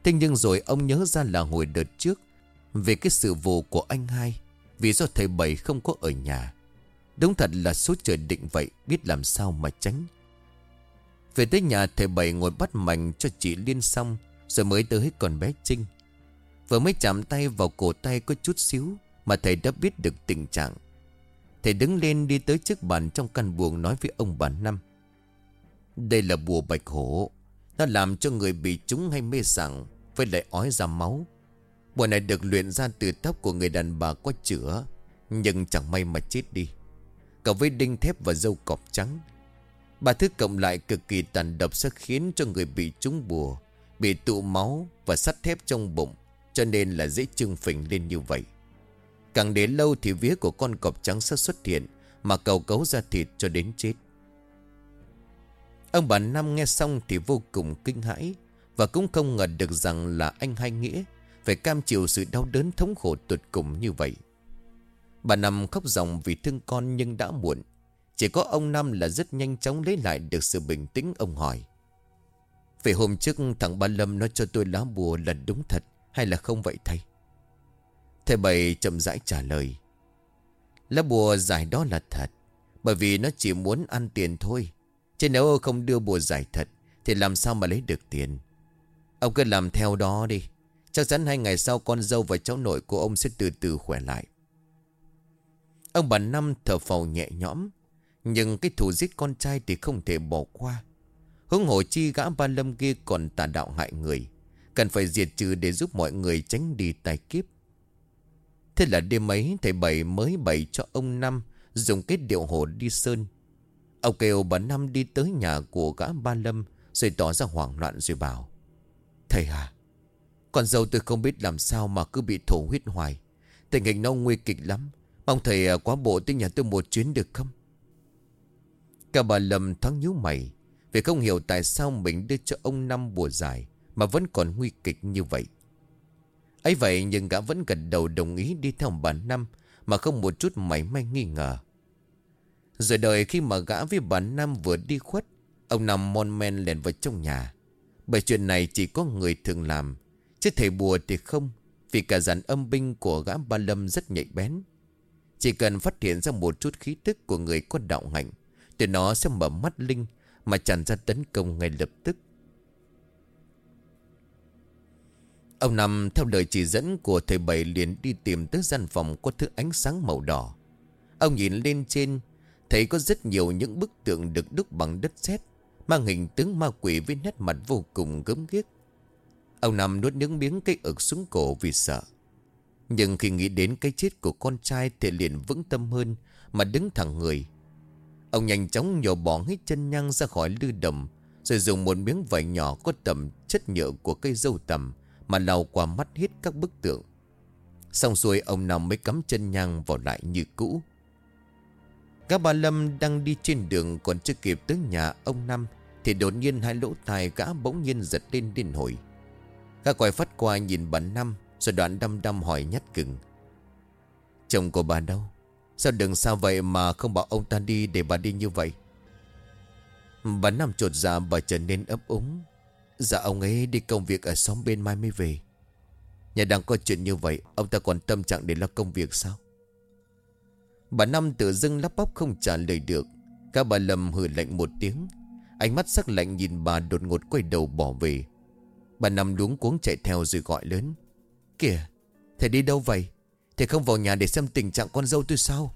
Thế nhưng rồi ông nhớ ra là hồi đợt trước, Về cái sự vụ của anh hai, Vì do thầy Bảy không có ở nhà. Đúng thật là số trời định vậy, Biết làm sao mà tránh. Về tới nhà, thầy Bảy ngồi bắt mảnh cho chị Liên xong, Rồi mới tới còn bé Trinh. Vừa mới chạm tay vào cổ tay có chút xíu Mà thầy đã biết được tình trạng. Thầy đứng lên đi tới trước bàn trong căn buồng nói với ông bà Năm. Đây là bùa bạch hổ. Nó làm cho người bị trúng hay mê sảng, Với lại ói ra máu. Bùa này được luyện ra từ tóc của người đàn bà có chữa, Nhưng chẳng may mà chết đi. Cả với đinh thép và dâu cọp trắng Ba thứ cộng lại cực kỳ tàn độc sẽ khiến cho người bị trúng bùa, Bị tụ máu và sắt thép trong bụng, cho nên là dễ trưng phình lên như vậy. Càng đến lâu thì vía của con cọp trắng sẽ xuất hiện Mà cầu cấu ra thịt cho đến chết. Ông bà Năm nghe xong thì vô cùng kinh hãi Và cũng không ngờ được rằng là anh hai nghĩa Phải cam chịu sự đau đớn thống khổ tuyệt cùng như vậy. Bà Năm khóc ròng vì thương con nhưng đã muộn chỉ có ông Năm là rất nhanh chóng lấy lại được sự bình tĩnh, ông hỏi. Về hôm trước, thằng Ba Lâm nói cho tôi lá bùa là đúng thật hay là không vậy thầy? Thầy Bảy chậm rãi trả lời. Lá bùa giải đó là thật, Bởi vì nó chỉ muốn ăn tiền thôi. Chứ nếu không đưa bùa giải thật, Thì làm sao mà lấy được tiền? Ông cứ làm theo đó đi. Chắc chắn hai ngày sau con dâu và cháu nội của ông sẽ từ từ khỏe lại. Ông bà Năm thở phào nhẹ nhõm. Nhưng cái thủ giết con trai thì không thể bỏ qua. Hướng hồ chi gã ba lâm kia còn tà đạo hại người, Cần phải diệt trừ để giúp mọi người tránh đi tai kiếp. Thế là đêm ấy, thầy Bảy mới bày cho ông Năm Dùng kết điệu hồ đi sơn. Ông kêu bà Năm đi tới nhà của gã Ba Lâm, Rồi tỏ ra hoảng loạn rồi bảo, Thầy à Con dâu tôi không biết làm sao mà cứ bị thổ huyết hoài. Tình hình nó nguy kịch lắm. Mong thầy à, quá bộ tới nhà tôi một chuyến được không? Cả bà Lâm thoáng nhíu mày Vì không hiểu tại sao mình đưa cho ông Năm bùa giải mà vẫn còn nguy kịch như vậy. Ấy vậy nhưng gã vẫn gật đầu đồng ý đi theo bà Năm Mà không một chút mảy may nghi ngờ. Rồi đời khi mà gã với bà Năm vừa đi khuất, Ông Năm mon men lèn vào trong nhà. Bởi chuyện này chỉ có người thường làm, Chứ thầy bùa thì không, Vì cả dàn âm binh của gã ba lâm rất nhạy bén. Chỉ cần phát hiện ra một chút khí tức của người có đạo hạnh từ nó sẽ mở mắt linh Mà tràn ra tấn công ngay lập tức Ông Năm theo lời chỉ dẫn của thầy Bảy liền đi tìm tới gian phòng có thứ ánh sáng màu đỏ. Ông nhìn lên trên, thấy có rất nhiều những bức tượng được đúc bằng đất sét, mang hình tướng ma quỷ với nét mặt vô cùng gớm ghiếc. Ông Năm nuốt nước miếng cây ực xuống cổ vì sợ. Nhưng khi nghĩ đến cái chết của con trai thì liền vững tâm hơn mà đứng thẳng người. Ông nhanh chóng nhổ bỏ hết chân nhang ra khỏi lư đầm, rồi dùng một miếng vải nhỏ có tầm chất nhựa của cây dâu tầm mà lau qua mắt hết các bức tượng. Xong xuôi ông Năm mới cắm chân nhang vào lại như cũ. Các bà Lâm đang đi trên đường còn chưa kịp tới nhà ông Năm Thì đột nhiên hai lỗ tai gã bỗng nhiên giật lên điên hồi. Gã quay phát qua nhìn bà Năm Rồi đoạn đăm đăm hỏi nhát cừng. Chồng của bà đâu? Sao đừng sao vậy mà không bảo ông ta đi để bà đi như vậy? Bà Năm trột dạ bà trở nên ấp úng. Dạ ông ấy đi công việc ở xóm bên mai mới về. Nhà đang có chuyện như vậy, Ông ta còn tâm trạng để lo công việc sao? Bà Năm tự dưng lắp bắp không trả lời được. Các bà Lâm hử lạnh một tiếng. Ánh mắt sắc lạnh nhìn bà đột ngột quay đầu bỏ về. Bà Năm luống cuống chạy theo rồi gọi lớn. Kìa, Thầy đi đâu vậy? Thì không vào nhà để xem tình trạng con dâu tôi sao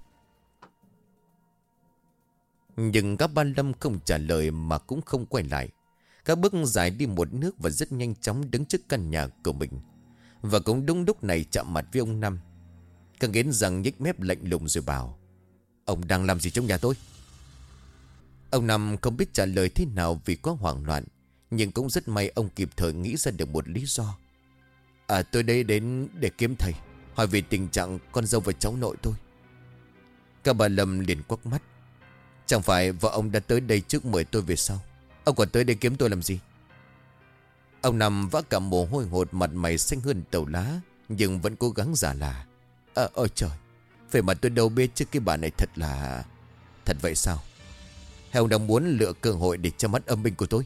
Nhưng các ban Lâm không trả lời Mà cũng không quay lại các bước dài đi một nước và rất nhanh chóng đứng trước căn nhà của mình. Và cũng đúng lúc này chạm mặt với ông Năm. Càng nghiến rằng nhếch mép lạnh lùng rồi bảo. Ông đang làm gì trong nhà tôi? Ông Năm không biết trả lời thế nào vì quá hoảng loạn. Nhưng cũng rất may ông kịp thời nghĩ ra được một lý do. À tôi đây đến để kiếm thầy. Hỏi về tình trạng con dâu và cháu nội tôi. Các bà Lâm liền quắc mắt. Chẳng phải vợ ông đã tới đây trước mời tôi về sau. Ông còn tới đây kiếm tôi làm gì? Ông nằm vã cả mồ hôi hột mặt mày xanh hơn tàu lá, Nhưng vẫn cố gắng giả là À ôi trời Về mà tôi đâu biết chứ cái bà này thật là Thật vậy sao? Hay ông đang muốn lựa cơ hội để cho mắt âm binh của tôi?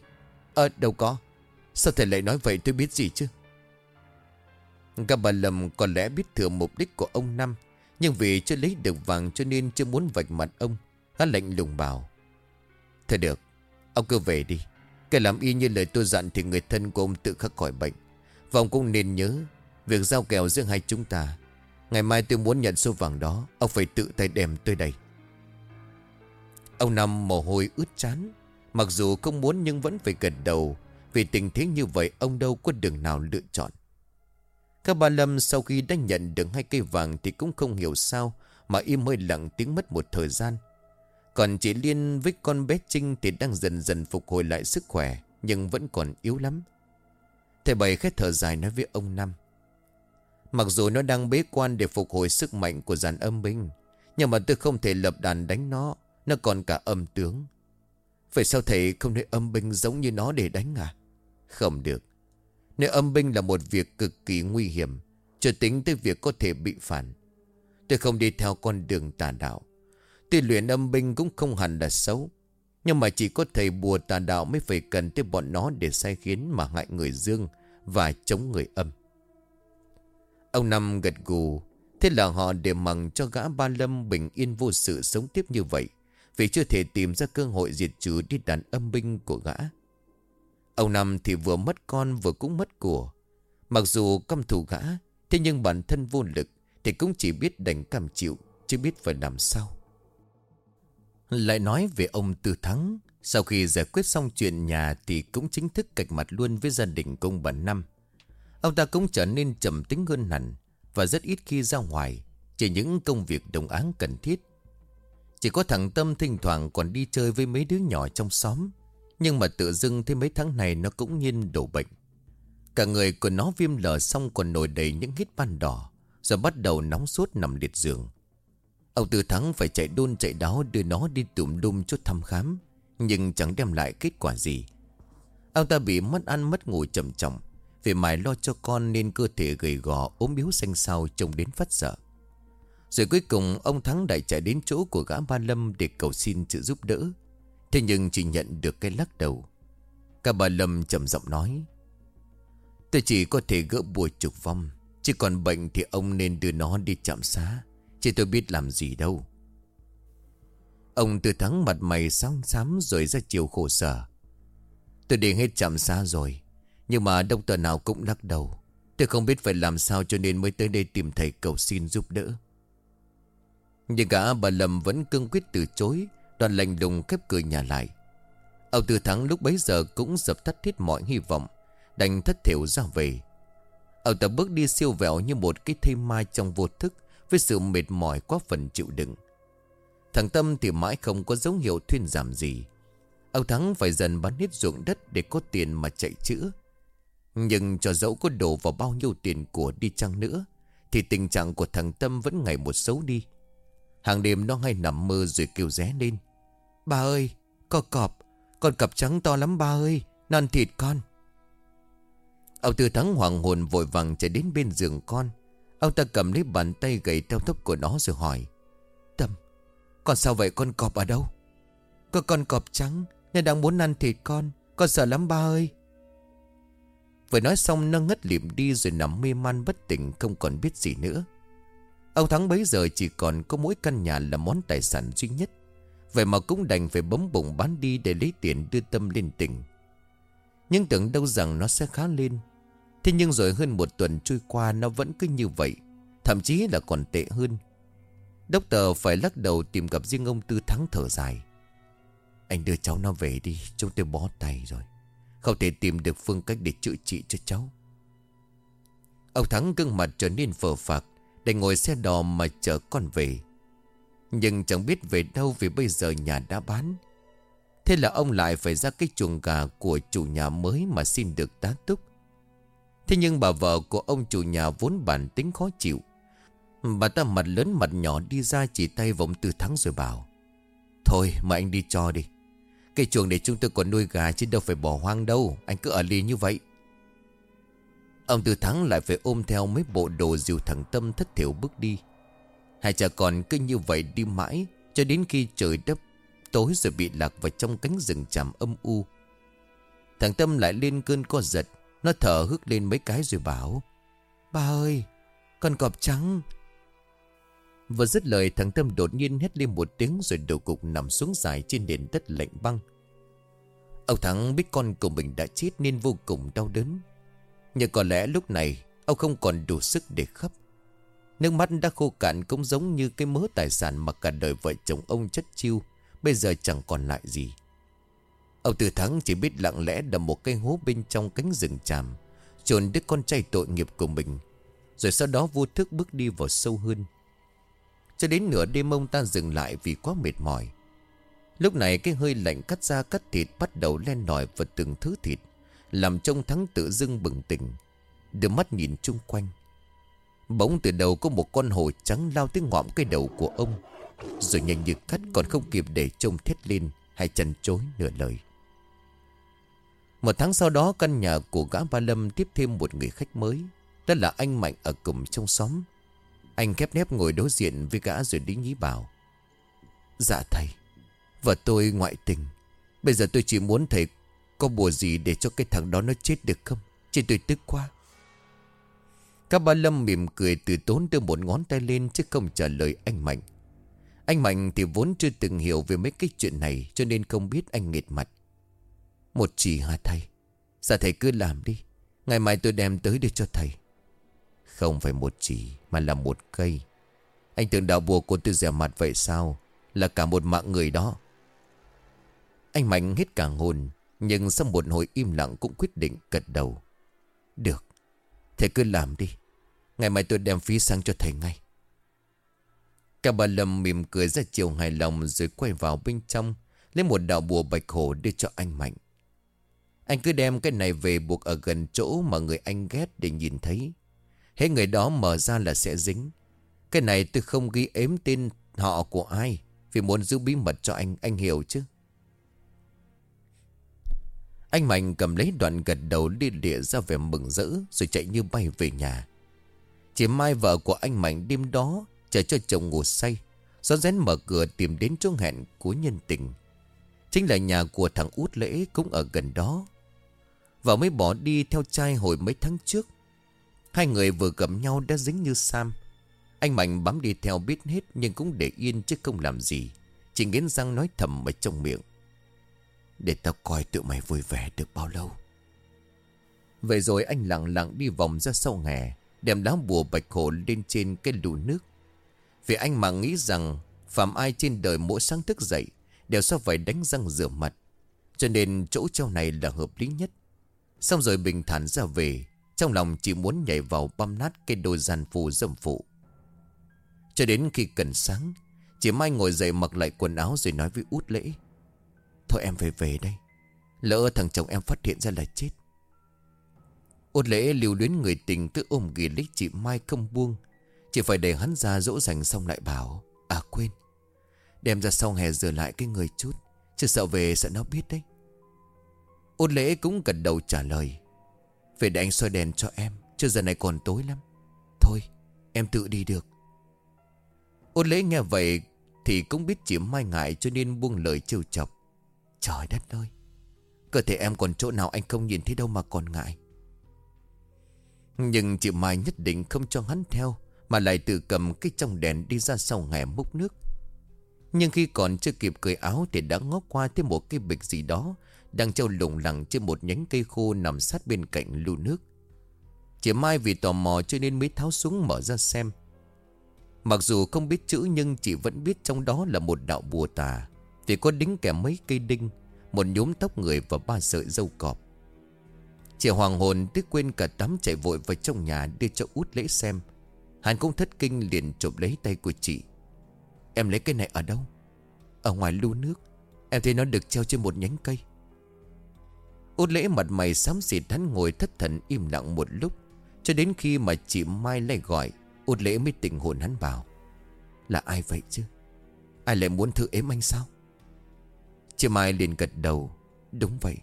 Ờ đâu có. Sao thầy lại nói vậy? Tôi biết gì chứ? Các bà lâm có lẽ biết thừa mục đích của ông Năm, Nhưng vì chưa lấy được vàng cho nên chưa muốn vạch mặt ông Gã lệnh lùng bảo. Thôi được, Ông cứ về đi. Cái làm y như lời tôi dặn thì người thân của ông tự khắc khỏi bệnh. Và ông cũng nên nhớ, Việc giao kèo giữa hai chúng ta, Ngày mai tôi muốn nhận số vàng đó, Ông phải tự tay đem tôi đây. Ông năm mồ hôi ướt chán, Mặc dù không muốn nhưng vẫn phải gật đầu, Vì tình thế như vậy ông đâu có đường nào lựa chọn. Các ba Lâm sau khi đã nhận được hai cây vàng Thì cũng không hiểu sao Mà im hơi lặng tiếng mất một thời gian. Còn chị Liên với con bé Trinh thì đang dần dần phục hồi lại sức khỏe, Nhưng vẫn còn yếu lắm. Thầy Bảy khét thở dài nói với ông Năm. Mặc dù nó đang bế quan để phục hồi sức mạnh của dàn âm binh, Nhưng mà tôi không thể lập đàn đánh nó Nó còn cả âm tướng. Vậy sao thầy không để âm binh giống như nó để đánh à? Không được. Nơi âm binh là một việc cực kỳ nguy hiểm Chưa tính tới việc có thể bị phản Tôi không đi theo con đường tà đạo Tuy luyện âm binh cũng không hẳn là xấu Nhưng mà chỉ có thầy bùa tà đạo mới phải cần tới bọn nó để sai khiến mà hại người dương và chống người âm. Ông Năm gật gù, thế là họ để mằng cho gã ba lâm bình yên vô sự sống tiếp như vậy vì chưa thể tìm ra cơ hội diệt trừ đi đàn âm binh của gã. Ông Năm thì vừa mất con vừa cũng mất của. Mặc dù căm thù gã, thế nhưng bản thân vô lực thì cũng chỉ biết đành cam chịu, chứ biết phải làm sao. Lại nói về ông Tư Thắng Sau khi giải quyết xong chuyện nhà Thì cũng chính thức cạch mặt luôn với gia đình công bà Năm Ông ta cũng trở nên trầm tính hơn hẳn Và rất ít khi ra ngoài Chỉ những công việc đồng áng cần thiết Chỉ có thằng Tâm thỉnh thoảng còn đi chơi với mấy đứa nhỏ trong xóm nhưng mà tự dưng thêm mấy tháng này nó cũng nhiên đổ bệnh. Cả người của nó viêm lở xong còn nổi đầy những hít ban đỏ, Rồi bắt đầu nóng sốt nằm liệt giường. Ông Tư Thắng phải chạy đôn chạy đáo đưa nó đi tùm đum chút thăm khám, Nhưng chẳng đem lại kết quả gì. Ông ta bị mất ăn mất ngủ chậm chậm. Vì mãi lo cho con nên cơ thể gầy gò, ốm biếu xanh xao trông đến phát sợ. Rồi cuối cùng ông Thắng đại chạy đến chỗ của gã ba Lâm để cầu xin sự giúp đỡ. Thế nhưng chỉ nhận được cái lắc đầu. Cả bà Lâm trầm giọng nói. Tôi chỉ có thể gỡ bùa trục vong. Chỉ còn bệnh thì ông nên đưa nó đi chạm xá. Chứ tôi biết làm gì đâu. Ông từ thắng mặt mày sáng xám rồi ra chiều khổ sở. Tôi đi hết chậm xa rồi, Nhưng mà đông tờ nào cũng lắc đầu. Tôi không biết phải làm sao cho nên mới tới đây tìm thầy cầu xin giúp đỡ. Nhưng cả bà Lâm vẫn cương quyết từ chối Đoàn lành đùng khép cửa nhà lại. Ông Tư Thắng lúc bấy giờ cũng dập tắt hết mọi hy vọng, Đành thất thiểu ra về. Ông ta bước đi siêu vẹo như một cái thây mai trong vô thức, Với sự mệt mỏi quá phần chịu đựng. Thằng Tâm thì mãi không có dấu hiệu thuyên giảm gì. Ông Thắng phải dần bán hết ruộng đất để có tiền mà chạy chữa. Nhưng cho dẫu có đổ vào bao nhiêu tiền của đi chăng nữa, Thì tình trạng của thằng Tâm vẫn ngày một xấu đi. Hàng đêm nó hay nằm mơ rồi kêu ré lên ba ơi, có cọp. Con cọp trắng to lắm ba ơi. Non thịt con. Ông Tư Thắng hoàng hồn vội vàng chạy đến bên giường con. Ông ta cầm lấy bàn tay gầy theo tóc của nó rồi hỏi. Tâm Con sao vậy con cọp ở đâu? Có con cọp trắng Nên đang muốn ăn thịt con. Con sợ lắm ba ơi. Vừa nói xong nó ngất liệm đi rồi nằm mê man bất tỉnh không còn biết gì nữa. Ông Thắng bấy giờ chỉ còn có mỗi căn nhà là món tài sản duy nhất. Vậy mà cũng đành phải bấm bụng bán đi để lấy tiền đưa Tâm lên tỉnh. Nhưng tưởng đâu rằng nó sẽ khá lên. Thế nhưng rồi hơn một tuần trôi qua nó vẫn cứ như vậy, Thậm chí là còn tệ hơn. Đốc tờ phải lắc đầu tìm gặp riêng ông Tư Thắng thở dài. Anh đưa cháu nó về đi, Chúng tôi bó tay rồi. Không thể tìm được phương cách để chữa trị cho cháu. Ông Thắng gương mặt trở nên phờ phạc Để ngồi xe đò mà chở con về. Nhưng chẳng biết về đâu Vì bây giờ nhà đã bán. Thế là ông lại phải ra cái chuồng gà Của chủ nhà mới mà xin được tá túc. Thế nhưng bà vợ của ông chủ nhà vốn bản tính khó chịu. Bà ta mặt lớn mặt nhỏ đi ra chỉ tay vòng từ thắng rồi bảo, Thôi, mà anh đi cho đi. Cái chuồng để chúng tôi còn nuôi gà chứ đâu phải bỏ hoang đâu, Anh cứ ở lì như vậy. Ông Tư Thắng lại phải ôm theo mấy bộ đồ dìu thẳng tâm thất thiểu bước đi. Hai cha con cứ như vậy đi mãi, Cho đến khi trời đất tối rồi bị lạc vào trong cánh rừng tràm âm u. Thằng Tâm lại lên cơn co giật, Nó thở hức lên mấy cái rồi bảo, Ba ơi, Con cọp trắng. Vừa dứt lời, thằng Tâm đột nhiên hét lên một tiếng Rồi đầu cục nằm xuống dài trên nền đất lạnh băng. Ông Thắng biết con của mình đã chết Nên vô cùng đau đớn. Nhưng có lẽ lúc này, Ông không còn đủ sức để khóc. Nước mắt đã khô cạn cũng giống như cái mớ tài sản Mà cả đời vợ chồng ông chất chiêu. Bây giờ chẳng còn lại gì. Ông Tư Thắng chỉ biết lặng lẽ đầm một cây hố bên trong cánh rừng tràm Trồn đứa con trai tội nghiệp của mình, Rồi sau đó vô thức bước đi vào sâu hơn. Cho đến nửa đêm ông ta dừng lại vì quá mệt mỏi. Lúc này cái hơi lạnh cắt da cắt thịt bắt đầu len lỏi vào từng thứ thịt, Làm trông thắng tự dưng bừng tỉnh. Đưa mắt nhìn chung quanh. Bỗng từ đầu có một con hổ trắng lao tới ngọm cái đầu của ông. Rồi nhanh như cắt, còn không kịp để trông thét lên Hay chăn chối nửa lời. Một tháng sau đó, căn nhà của gã Ba Lâm tiếp thêm một người khách mới. Đó là anh Mạnh ở cùng trong xóm. Anh khép nép ngồi đối diện với gã rồi đính nhí bảo. Dạ thầy, Vợ tôi ngoại tình. Bây giờ tôi chỉ muốn thầy có bùa gì để cho cái thằng đó nó chết được không? Chỉ tôi tức quá các ba Lâm mỉm cười từ tốn đưa một ngón tay lên chứ không trả lời anh Mạnh. Anh Mạnh thì vốn chưa từng hiểu về mấy cái chuyện này cho nên không biết anh nghệt mặt. Một chỉ hả thầy? Dạ thầy cứ làm đi. Ngày mai tôi đem tới để cho thầy. Không phải một chỉ, mà là một cây. Anh tưởng đạo bùa của tôi rẻ mặt vậy sao? Là cả một mạng người đó. Anh Mạnh hết cả hồn, Nhưng sau một hồi im lặng cũng quyết định cật đầu Được Thầy cứ làm đi. Ngày mai tôi đem phí sang cho thầy ngay. Cả bà Lâm mỉm cười ra chiều hài lòng Rồi quay vào bên trong Lấy một đạo bùa bạch hổ đưa cho anh Mạnh. Anh cứ đem cái này về buộc ở gần chỗ mà người anh ghét để nhìn thấy. Hết người đó mở ra là sẽ dính. Cái này tôi không ghi ếm tên họ của ai Vì muốn giữ bí mật cho anh, anh hiểu chứ? Anh Mạnh cầm lấy đoạn gật đầu đi địa ra về mừng rỡ, Rồi chạy như bay về nhà. Chỉ mai vợ của anh Mạnh đêm đó Chờ cho chồng ngủ say Gió rén mở cửa tìm đến chỗ hẹn của nhân tình. Chính là nhà của thằng út lễ cũng ở gần đó. Và mới bỏ đi theo trai hồi mấy tháng trước. Hai người vừa gặp nhau đã dính như Sam. Anh Mạnh bám đi theo biết hết Nhưng cũng để yên chứ không làm gì. Chỉ nghiến răng nói thầm ở trong miệng. Để tao coi tụi mày vui vẻ được bao lâu. Vậy rồi anh lặng lặng đi vòng ra sau hè Đem lá bùa bạch hổ lên trên cái lù nước. Vì anh mà nghĩ rằng Phạm ai trên đời mỗi sáng thức dậy Đều sao phải đánh răng rửa mặt, Cho nên chỗ treo này là hợp lý nhất. Xong rồi bình thản ra về, Trong lòng chỉ muốn nhảy vào băm nát Cái đôi giàn phù dâm phụ. Cho đến khi cần sáng Chị Mai ngồi dậy mặc lại quần áo Rồi nói với út lễ. Thôi em về về đây. Lỡ thằng chồng em phát hiện ra là chết. Út lễ lưu luyến người tình Cứ ôm ghi lấy chị Mai không buông. Chỉ phải để hắn ra dỗ dành xong lại bảo À quên. Đem ra sau hè rửa lại cái người chút, Chứ sợ về sợ nó biết đấy. Ôn lễ cũng gật đầu trả lời, Về để anh soi đèn cho em, Chứ giờ này còn tối lắm. Thôi, em tự đi được. Ôn lễ nghe vậy Thì cũng biết chị mai ngại cho nên buông lời trêu chọc. Trời đất ơi. Cơ thể em còn chỗ nào anh không nhìn thấy đâu mà còn ngại. Nhưng chị Mai nhất định không cho hắn theo, Mà lại tự cầm cái trong đèn đi ra sau nghè múc nước. Nhưng khi còn chưa kịp cởi áo Thì đã ngó qua thêm một cái bịch gì đó đang treo lủng lẳng trên một nhánh cây khô nằm sát bên cạnh lưu nước. Chị Mai vì tò mò cho nên mới tháo xuống mở ra xem. Mặc dù không biết chữ nhưng chị vẫn biết trong đó là một đạo bùa tà. Vì có đính kèm mấy cây đinh, Một nhúm tóc người và ba sợi dâu cọp. Chị hoàng hồn tức quên cả tắm chạy vội vào trong nhà đưa cho út lễ xem. Hắn cũng thất kinh liền chụp lấy tay của chị. Em lấy cái này ở đâu? Ở ngoài lưu nước. Em thấy nó được treo trên một nhánh cây. Út lễ mặt mày xám xịt hắn ngồi thất thần im lặng một lúc. Cho đến khi mà chị Mai lại gọi, Út lễ mới tỉnh hồn hắn bảo Là ai vậy chứ? Ai lại muốn thử ếm anh sao? Chị Mai liền gật đầu. Đúng vậy,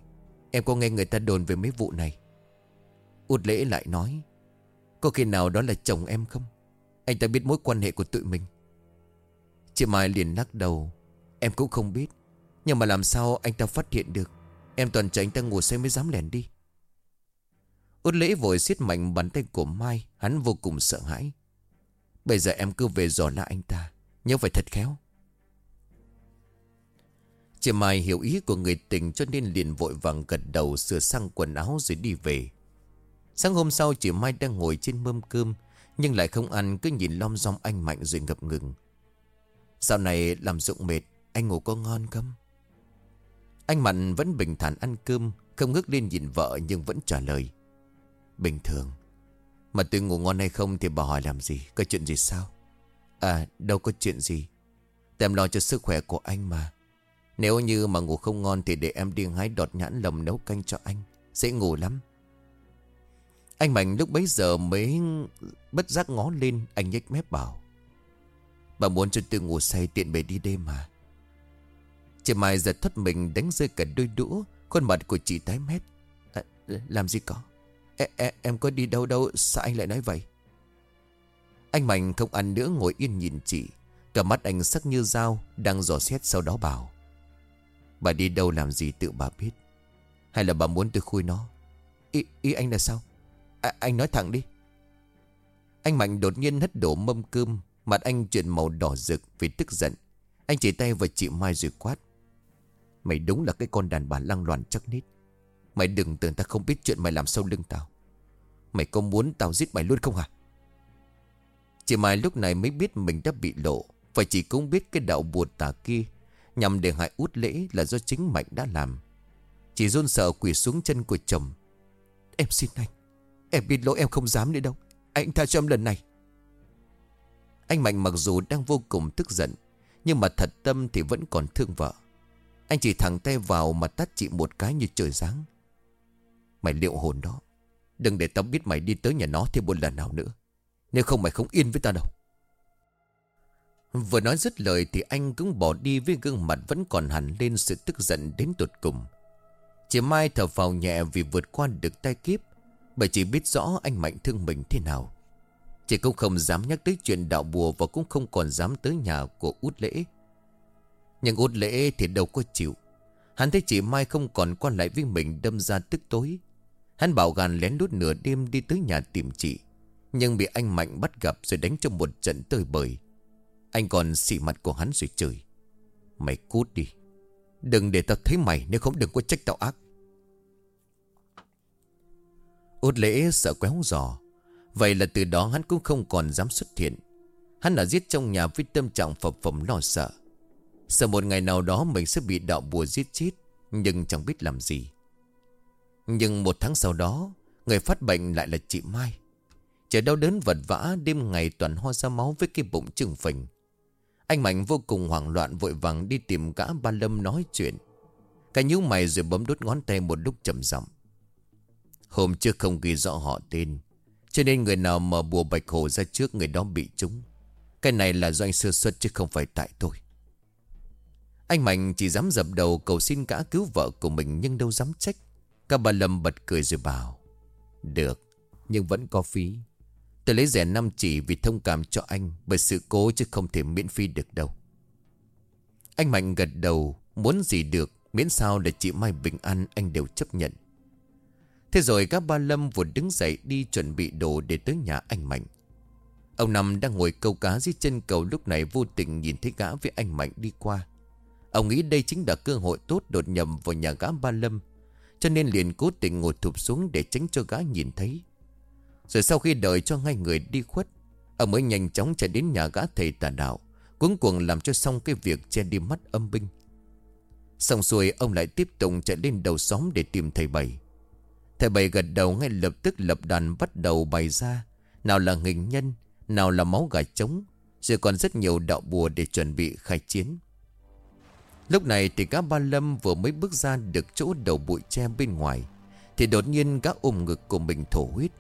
Em có nghe người ta đồn về mấy vụ này. Út lễ lại nói, Có khi nào đó là chồng em không? Anh ta biết mối quan hệ của tụi mình. Chị Mai liền lắc đầu. Em cũng không biết, Nhưng mà làm sao anh ta phát hiện được? Em toàn chờ anh ta ngủ say mới dám lèn đi. Út lễ vội siết mạnh bàn tay của Mai, Hắn vô cùng sợ hãi. Bây giờ em cứ về dò la anh ta, Nhớ phải thật khéo. Chị Mai hiểu ý của người tình Cho nên liền vội vàng gật đầu, Sửa sang quần áo rồi đi về. Sáng hôm sau, chị Mai đang ngồi trên mâm cơm, Nhưng lại không ăn, Cứ nhìn lom rong anh Mạnh rồi ngập ngừng. Dạo này làm dụng mệt, Anh ngủ có ngon không? Anh Mạnh vẫn bình thản ăn cơm, Không ngước lên nhìn vợ nhưng vẫn trả lời. Bình thường. Mà tôi ngủ ngon hay không thì bà hỏi làm gì, Có chuyện gì sao? À đâu có chuyện gì. Tèm lo cho sức khỏe của anh mà. Nếu như mà ngủ không ngon Thì để em đi hái đọt nhãn lồng nấu canh cho anh. Dễ ngủ lắm. Anh Mạnh lúc bấy giờ mới Bất giác ngó lên Anh nhếch mép bảo. Bà muốn cho tôi ngủ say tiện bề đi đêm mà. Chị Mai giật thoát mình đánh rơi cả đôi đũa Khuôn mặt của chị tái mét. À, Làm gì có? E, e, Em có đi đâu đâu Sao anh lại nói vậy? Anh Mạnh không ăn nữa ngồi yên nhìn chị. Cả mắt anh sắc như dao Đang dò xét sau đó bảo. Bà đi đâu làm gì tự bà biết. Hay là bà muốn tôi khui nó? Ý, ý anh là sao? À, Anh nói thẳng đi. Anh Mạnh đột nhiên hất đổ mâm cơm Mặt anh chuyển màu đỏ rực vì tức giận. Anh chỉ tay vào chị Mai rồi quát. Mày đúng là cái con đàn bà lăng loàn chắc nít. Mày đừng tưởng ta không biết chuyện mày làm sau lưng tao. Mày có muốn tao giết mày luôn không hả? Chị Mai lúc này mới biết mình đã bị lộ Và chỉ cũng biết cái đạo buồn tà kia Nhằm để hại út lễ là do chính Mạnh đã làm. Chỉ run sợ quỳ xuống chân của chồng. Em xin anh, Em biết lỗi em không dám nữa đâu. Anh tha cho em lần này. Anh Mạnh mặc dù đang vô cùng tức giận, Nhưng mà thật tâm thì vẫn còn thương vợ. Anh chỉ thẳng tay vào mà tắt chị một cái như trời giáng. Mày liệu hồn đó. Đừng để tao biết mày đi tới nhà nó thêm một lần nào nữa. Nếu không mày không yên với tao đâu. Vừa nói dứt lời thì anh cũng bỏ đi với gương mặt vẫn còn hẳn lên sự tức giận đến tột cùng. Chị Mai thở phào nhẹ vì vượt qua được tai kiếp, bởi chỉ biết rõ anh Mạnh thương mình thế nào. Chị cũng không dám nhắc tới chuyện đạo bùa và cũng không còn dám tới nhà của út lễ. Nhưng út lễ thì đâu có chịu Hắn thấy chị Mai không còn quan lại với mình đâm ra tức tối Hắn bảo gàn lén lút nửa đêm đi tới nhà tìm chị Nhưng bị anh Mạnh bắt gặp rồi đánh cho một trận tơi bời anh còn xị mặt của hắn rồi chửi. Mày cút đi. Đừng để tao thấy mày nếu không đừng có trách tao ác. Út lễ sợ quéo giò. Vậy là từ đó hắn cũng không còn dám xuất hiện. Hắn đã giết trong nhà với tâm trạng phập phồng lo sợ. Sợ một ngày nào đó mình sẽ bị đạo bùa giết chết, Nhưng chẳng biết làm gì. Nhưng một tháng sau đó, Người phát bệnh lại là chị Mai. Trời đau đớn vật vã Đêm ngày toàn ho ra máu với cái bụng trừng phình. Anh Mạnh vô cùng hoảng loạn, Vội vàng đi tìm cả ba lâm nói chuyện. Cái nhíu mày rồi bấm đốt ngón tay một lúc chậm giọng. Hôm trước không ghi rõ họ tên, Cho nên người nào mở bùa bạch hồ ra trước Người đó bị trúng. Cái này là do anh sơ xuất chứ không phải tại tôi. Anh Mạnh chỉ dám dập đầu cầu xin cả cứu vợ của mình Nhưng đâu dám trách. Cả bà Lâm bật cười rồi bảo, Được, Nhưng vẫn có phí. Tôi lấy rẻ năm chỉ vì thông cảm cho anh, Bởi sự cố chứ không thể miễn phí được đâu Anh Mạnh gật đầu, Muốn gì được, Miễn sao để chị Mai bình an, Anh đều chấp nhận Thế rồi các ba Lâm vừa đứng dậy đi chuẩn bị đồ để tới nhà anh Mạnh. Ông Năm đang ngồi câu cá dưới chân cầu lúc này vô tình nhìn thấy gã với anh Mạnh đi qua. Ông nghĩ đây chính là cơ hội tốt đột nhầm vào nhà gã ba Lâm. Cho nên liền cố tình ngồi thụp xuống để tránh cho gã nhìn thấy. Rồi sau khi đợi cho hai người đi khuất, ông mới nhanh chóng chạy đến nhà gã thầy tà đạo. Cuốn cuồng làm cho xong cái việc che đi mắt âm binh. Xong xuôi ông lại tiếp tục chạy lên đầu xóm để tìm thầy Bảy. Thầy bảy gật đầu ngay lập tức lập đàn bắt đầu bày ra. Nào là hình nhân, nào là máu gà trống. Rồi còn rất nhiều đạo bùa để chuẩn bị khai chiến. Lúc này thì gã ba lâm vừa mới bước ra được chỗ đầu bụi tre bên ngoài. Thì đột nhiên gã ôm ngực của mình thổ huyết.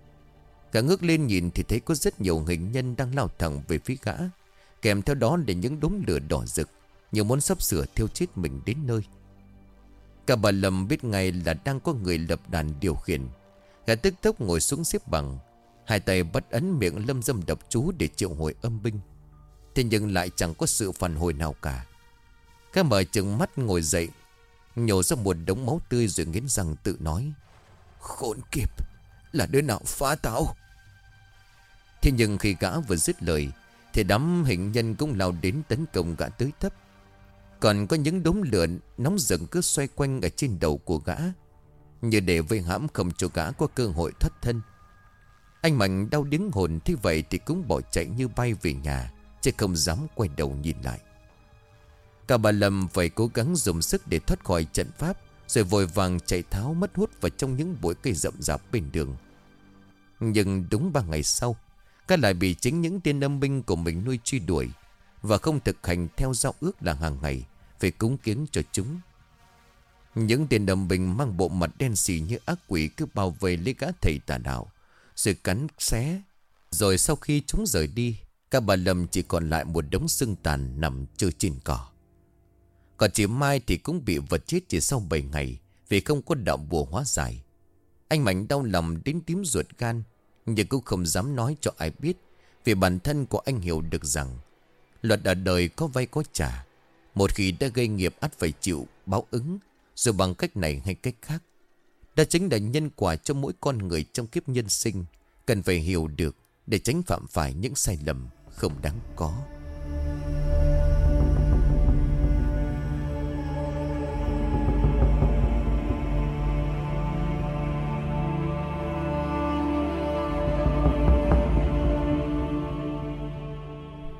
Cả ngước lên nhìn thì thấy có rất nhiều hình nhân đang lao thẳng về phía gã. Kèm theo đó là những đống lửa đỏ rực. Nhiều muốn sắp sửa thiêu chết mình đến nơi. Cả bà Lâm biết ngay là đang có người lập đàn điều khiển Gã tức tốc ngồi xuống xếp bằng, Hai tay bắt ấn miệng lâm dâm đập chú để triệu hồi âm binh Thế nhưng lại chẳng có sự phản hồi nào cả Các mở chừng mắt ngồi dậy, Nhổ ra một đống máu tươi rồi nghiến răng tự nói, Khốn kiếp, Là đứa nào phá tao Thế nhưng khi gã vừa dứt lời, Thì đám hình nhân cũng lao đến tấn công gã tới thấp. Còn có những đốm lửa nóng giận cứ xoay quanh ở trên đầu của gã, Như để vây hãm không cho gã có cơ hội thoát thân. Anh Mạnh đau điếng hồn thế vậy thì cũng bỏ chạy như bay về nhà, Chứ không dám quay đầu nhìn lại. Cả bà Lâm phải cố gắng dùng sức để thoát khỏi trận pháp, Rồi vội vàng chạy tháo mất hút vào trong những bụi cây rậm rạp bên đường. Nhưng đúng ba ngày sau các lại bị chính những tiên âm binh của mình nuôi truy đuổi Và không thực hành theo giao ước là hàng ngày phải cúng kiến cho chúng. Những tiên đầm binh mang bộ mặt đen xì như ác quỷ Cứ bao vây lấy gã thầy tà đạo, Rồi cắn xé. Rồi sau khi chúng rời đi, Các bà Lâm chỉ còn lại một đống xương tàn nằm chơi trên cỏ. Còn chị Mai thì cũng bị vật chết chỉ sau 7 ngày Vì không có đạo bùa hóa giải. Anh Mạnh đau lòng đến tím ruột gan nhưng cũng không dám nói cho ai biết, Vì bản thân của anh hiểu được rằng, Luật ở đời có vay có trả. Một khi đã gây nghiệp ắt phải chịu báo ứng, Dù bằng cách này hay cách khác, Đó chính là nhân quả cho mỗi con người trong kiếp nhân sinh, Cần phải hiểu được Để tránh phạm phải những sai lầm không đáng có.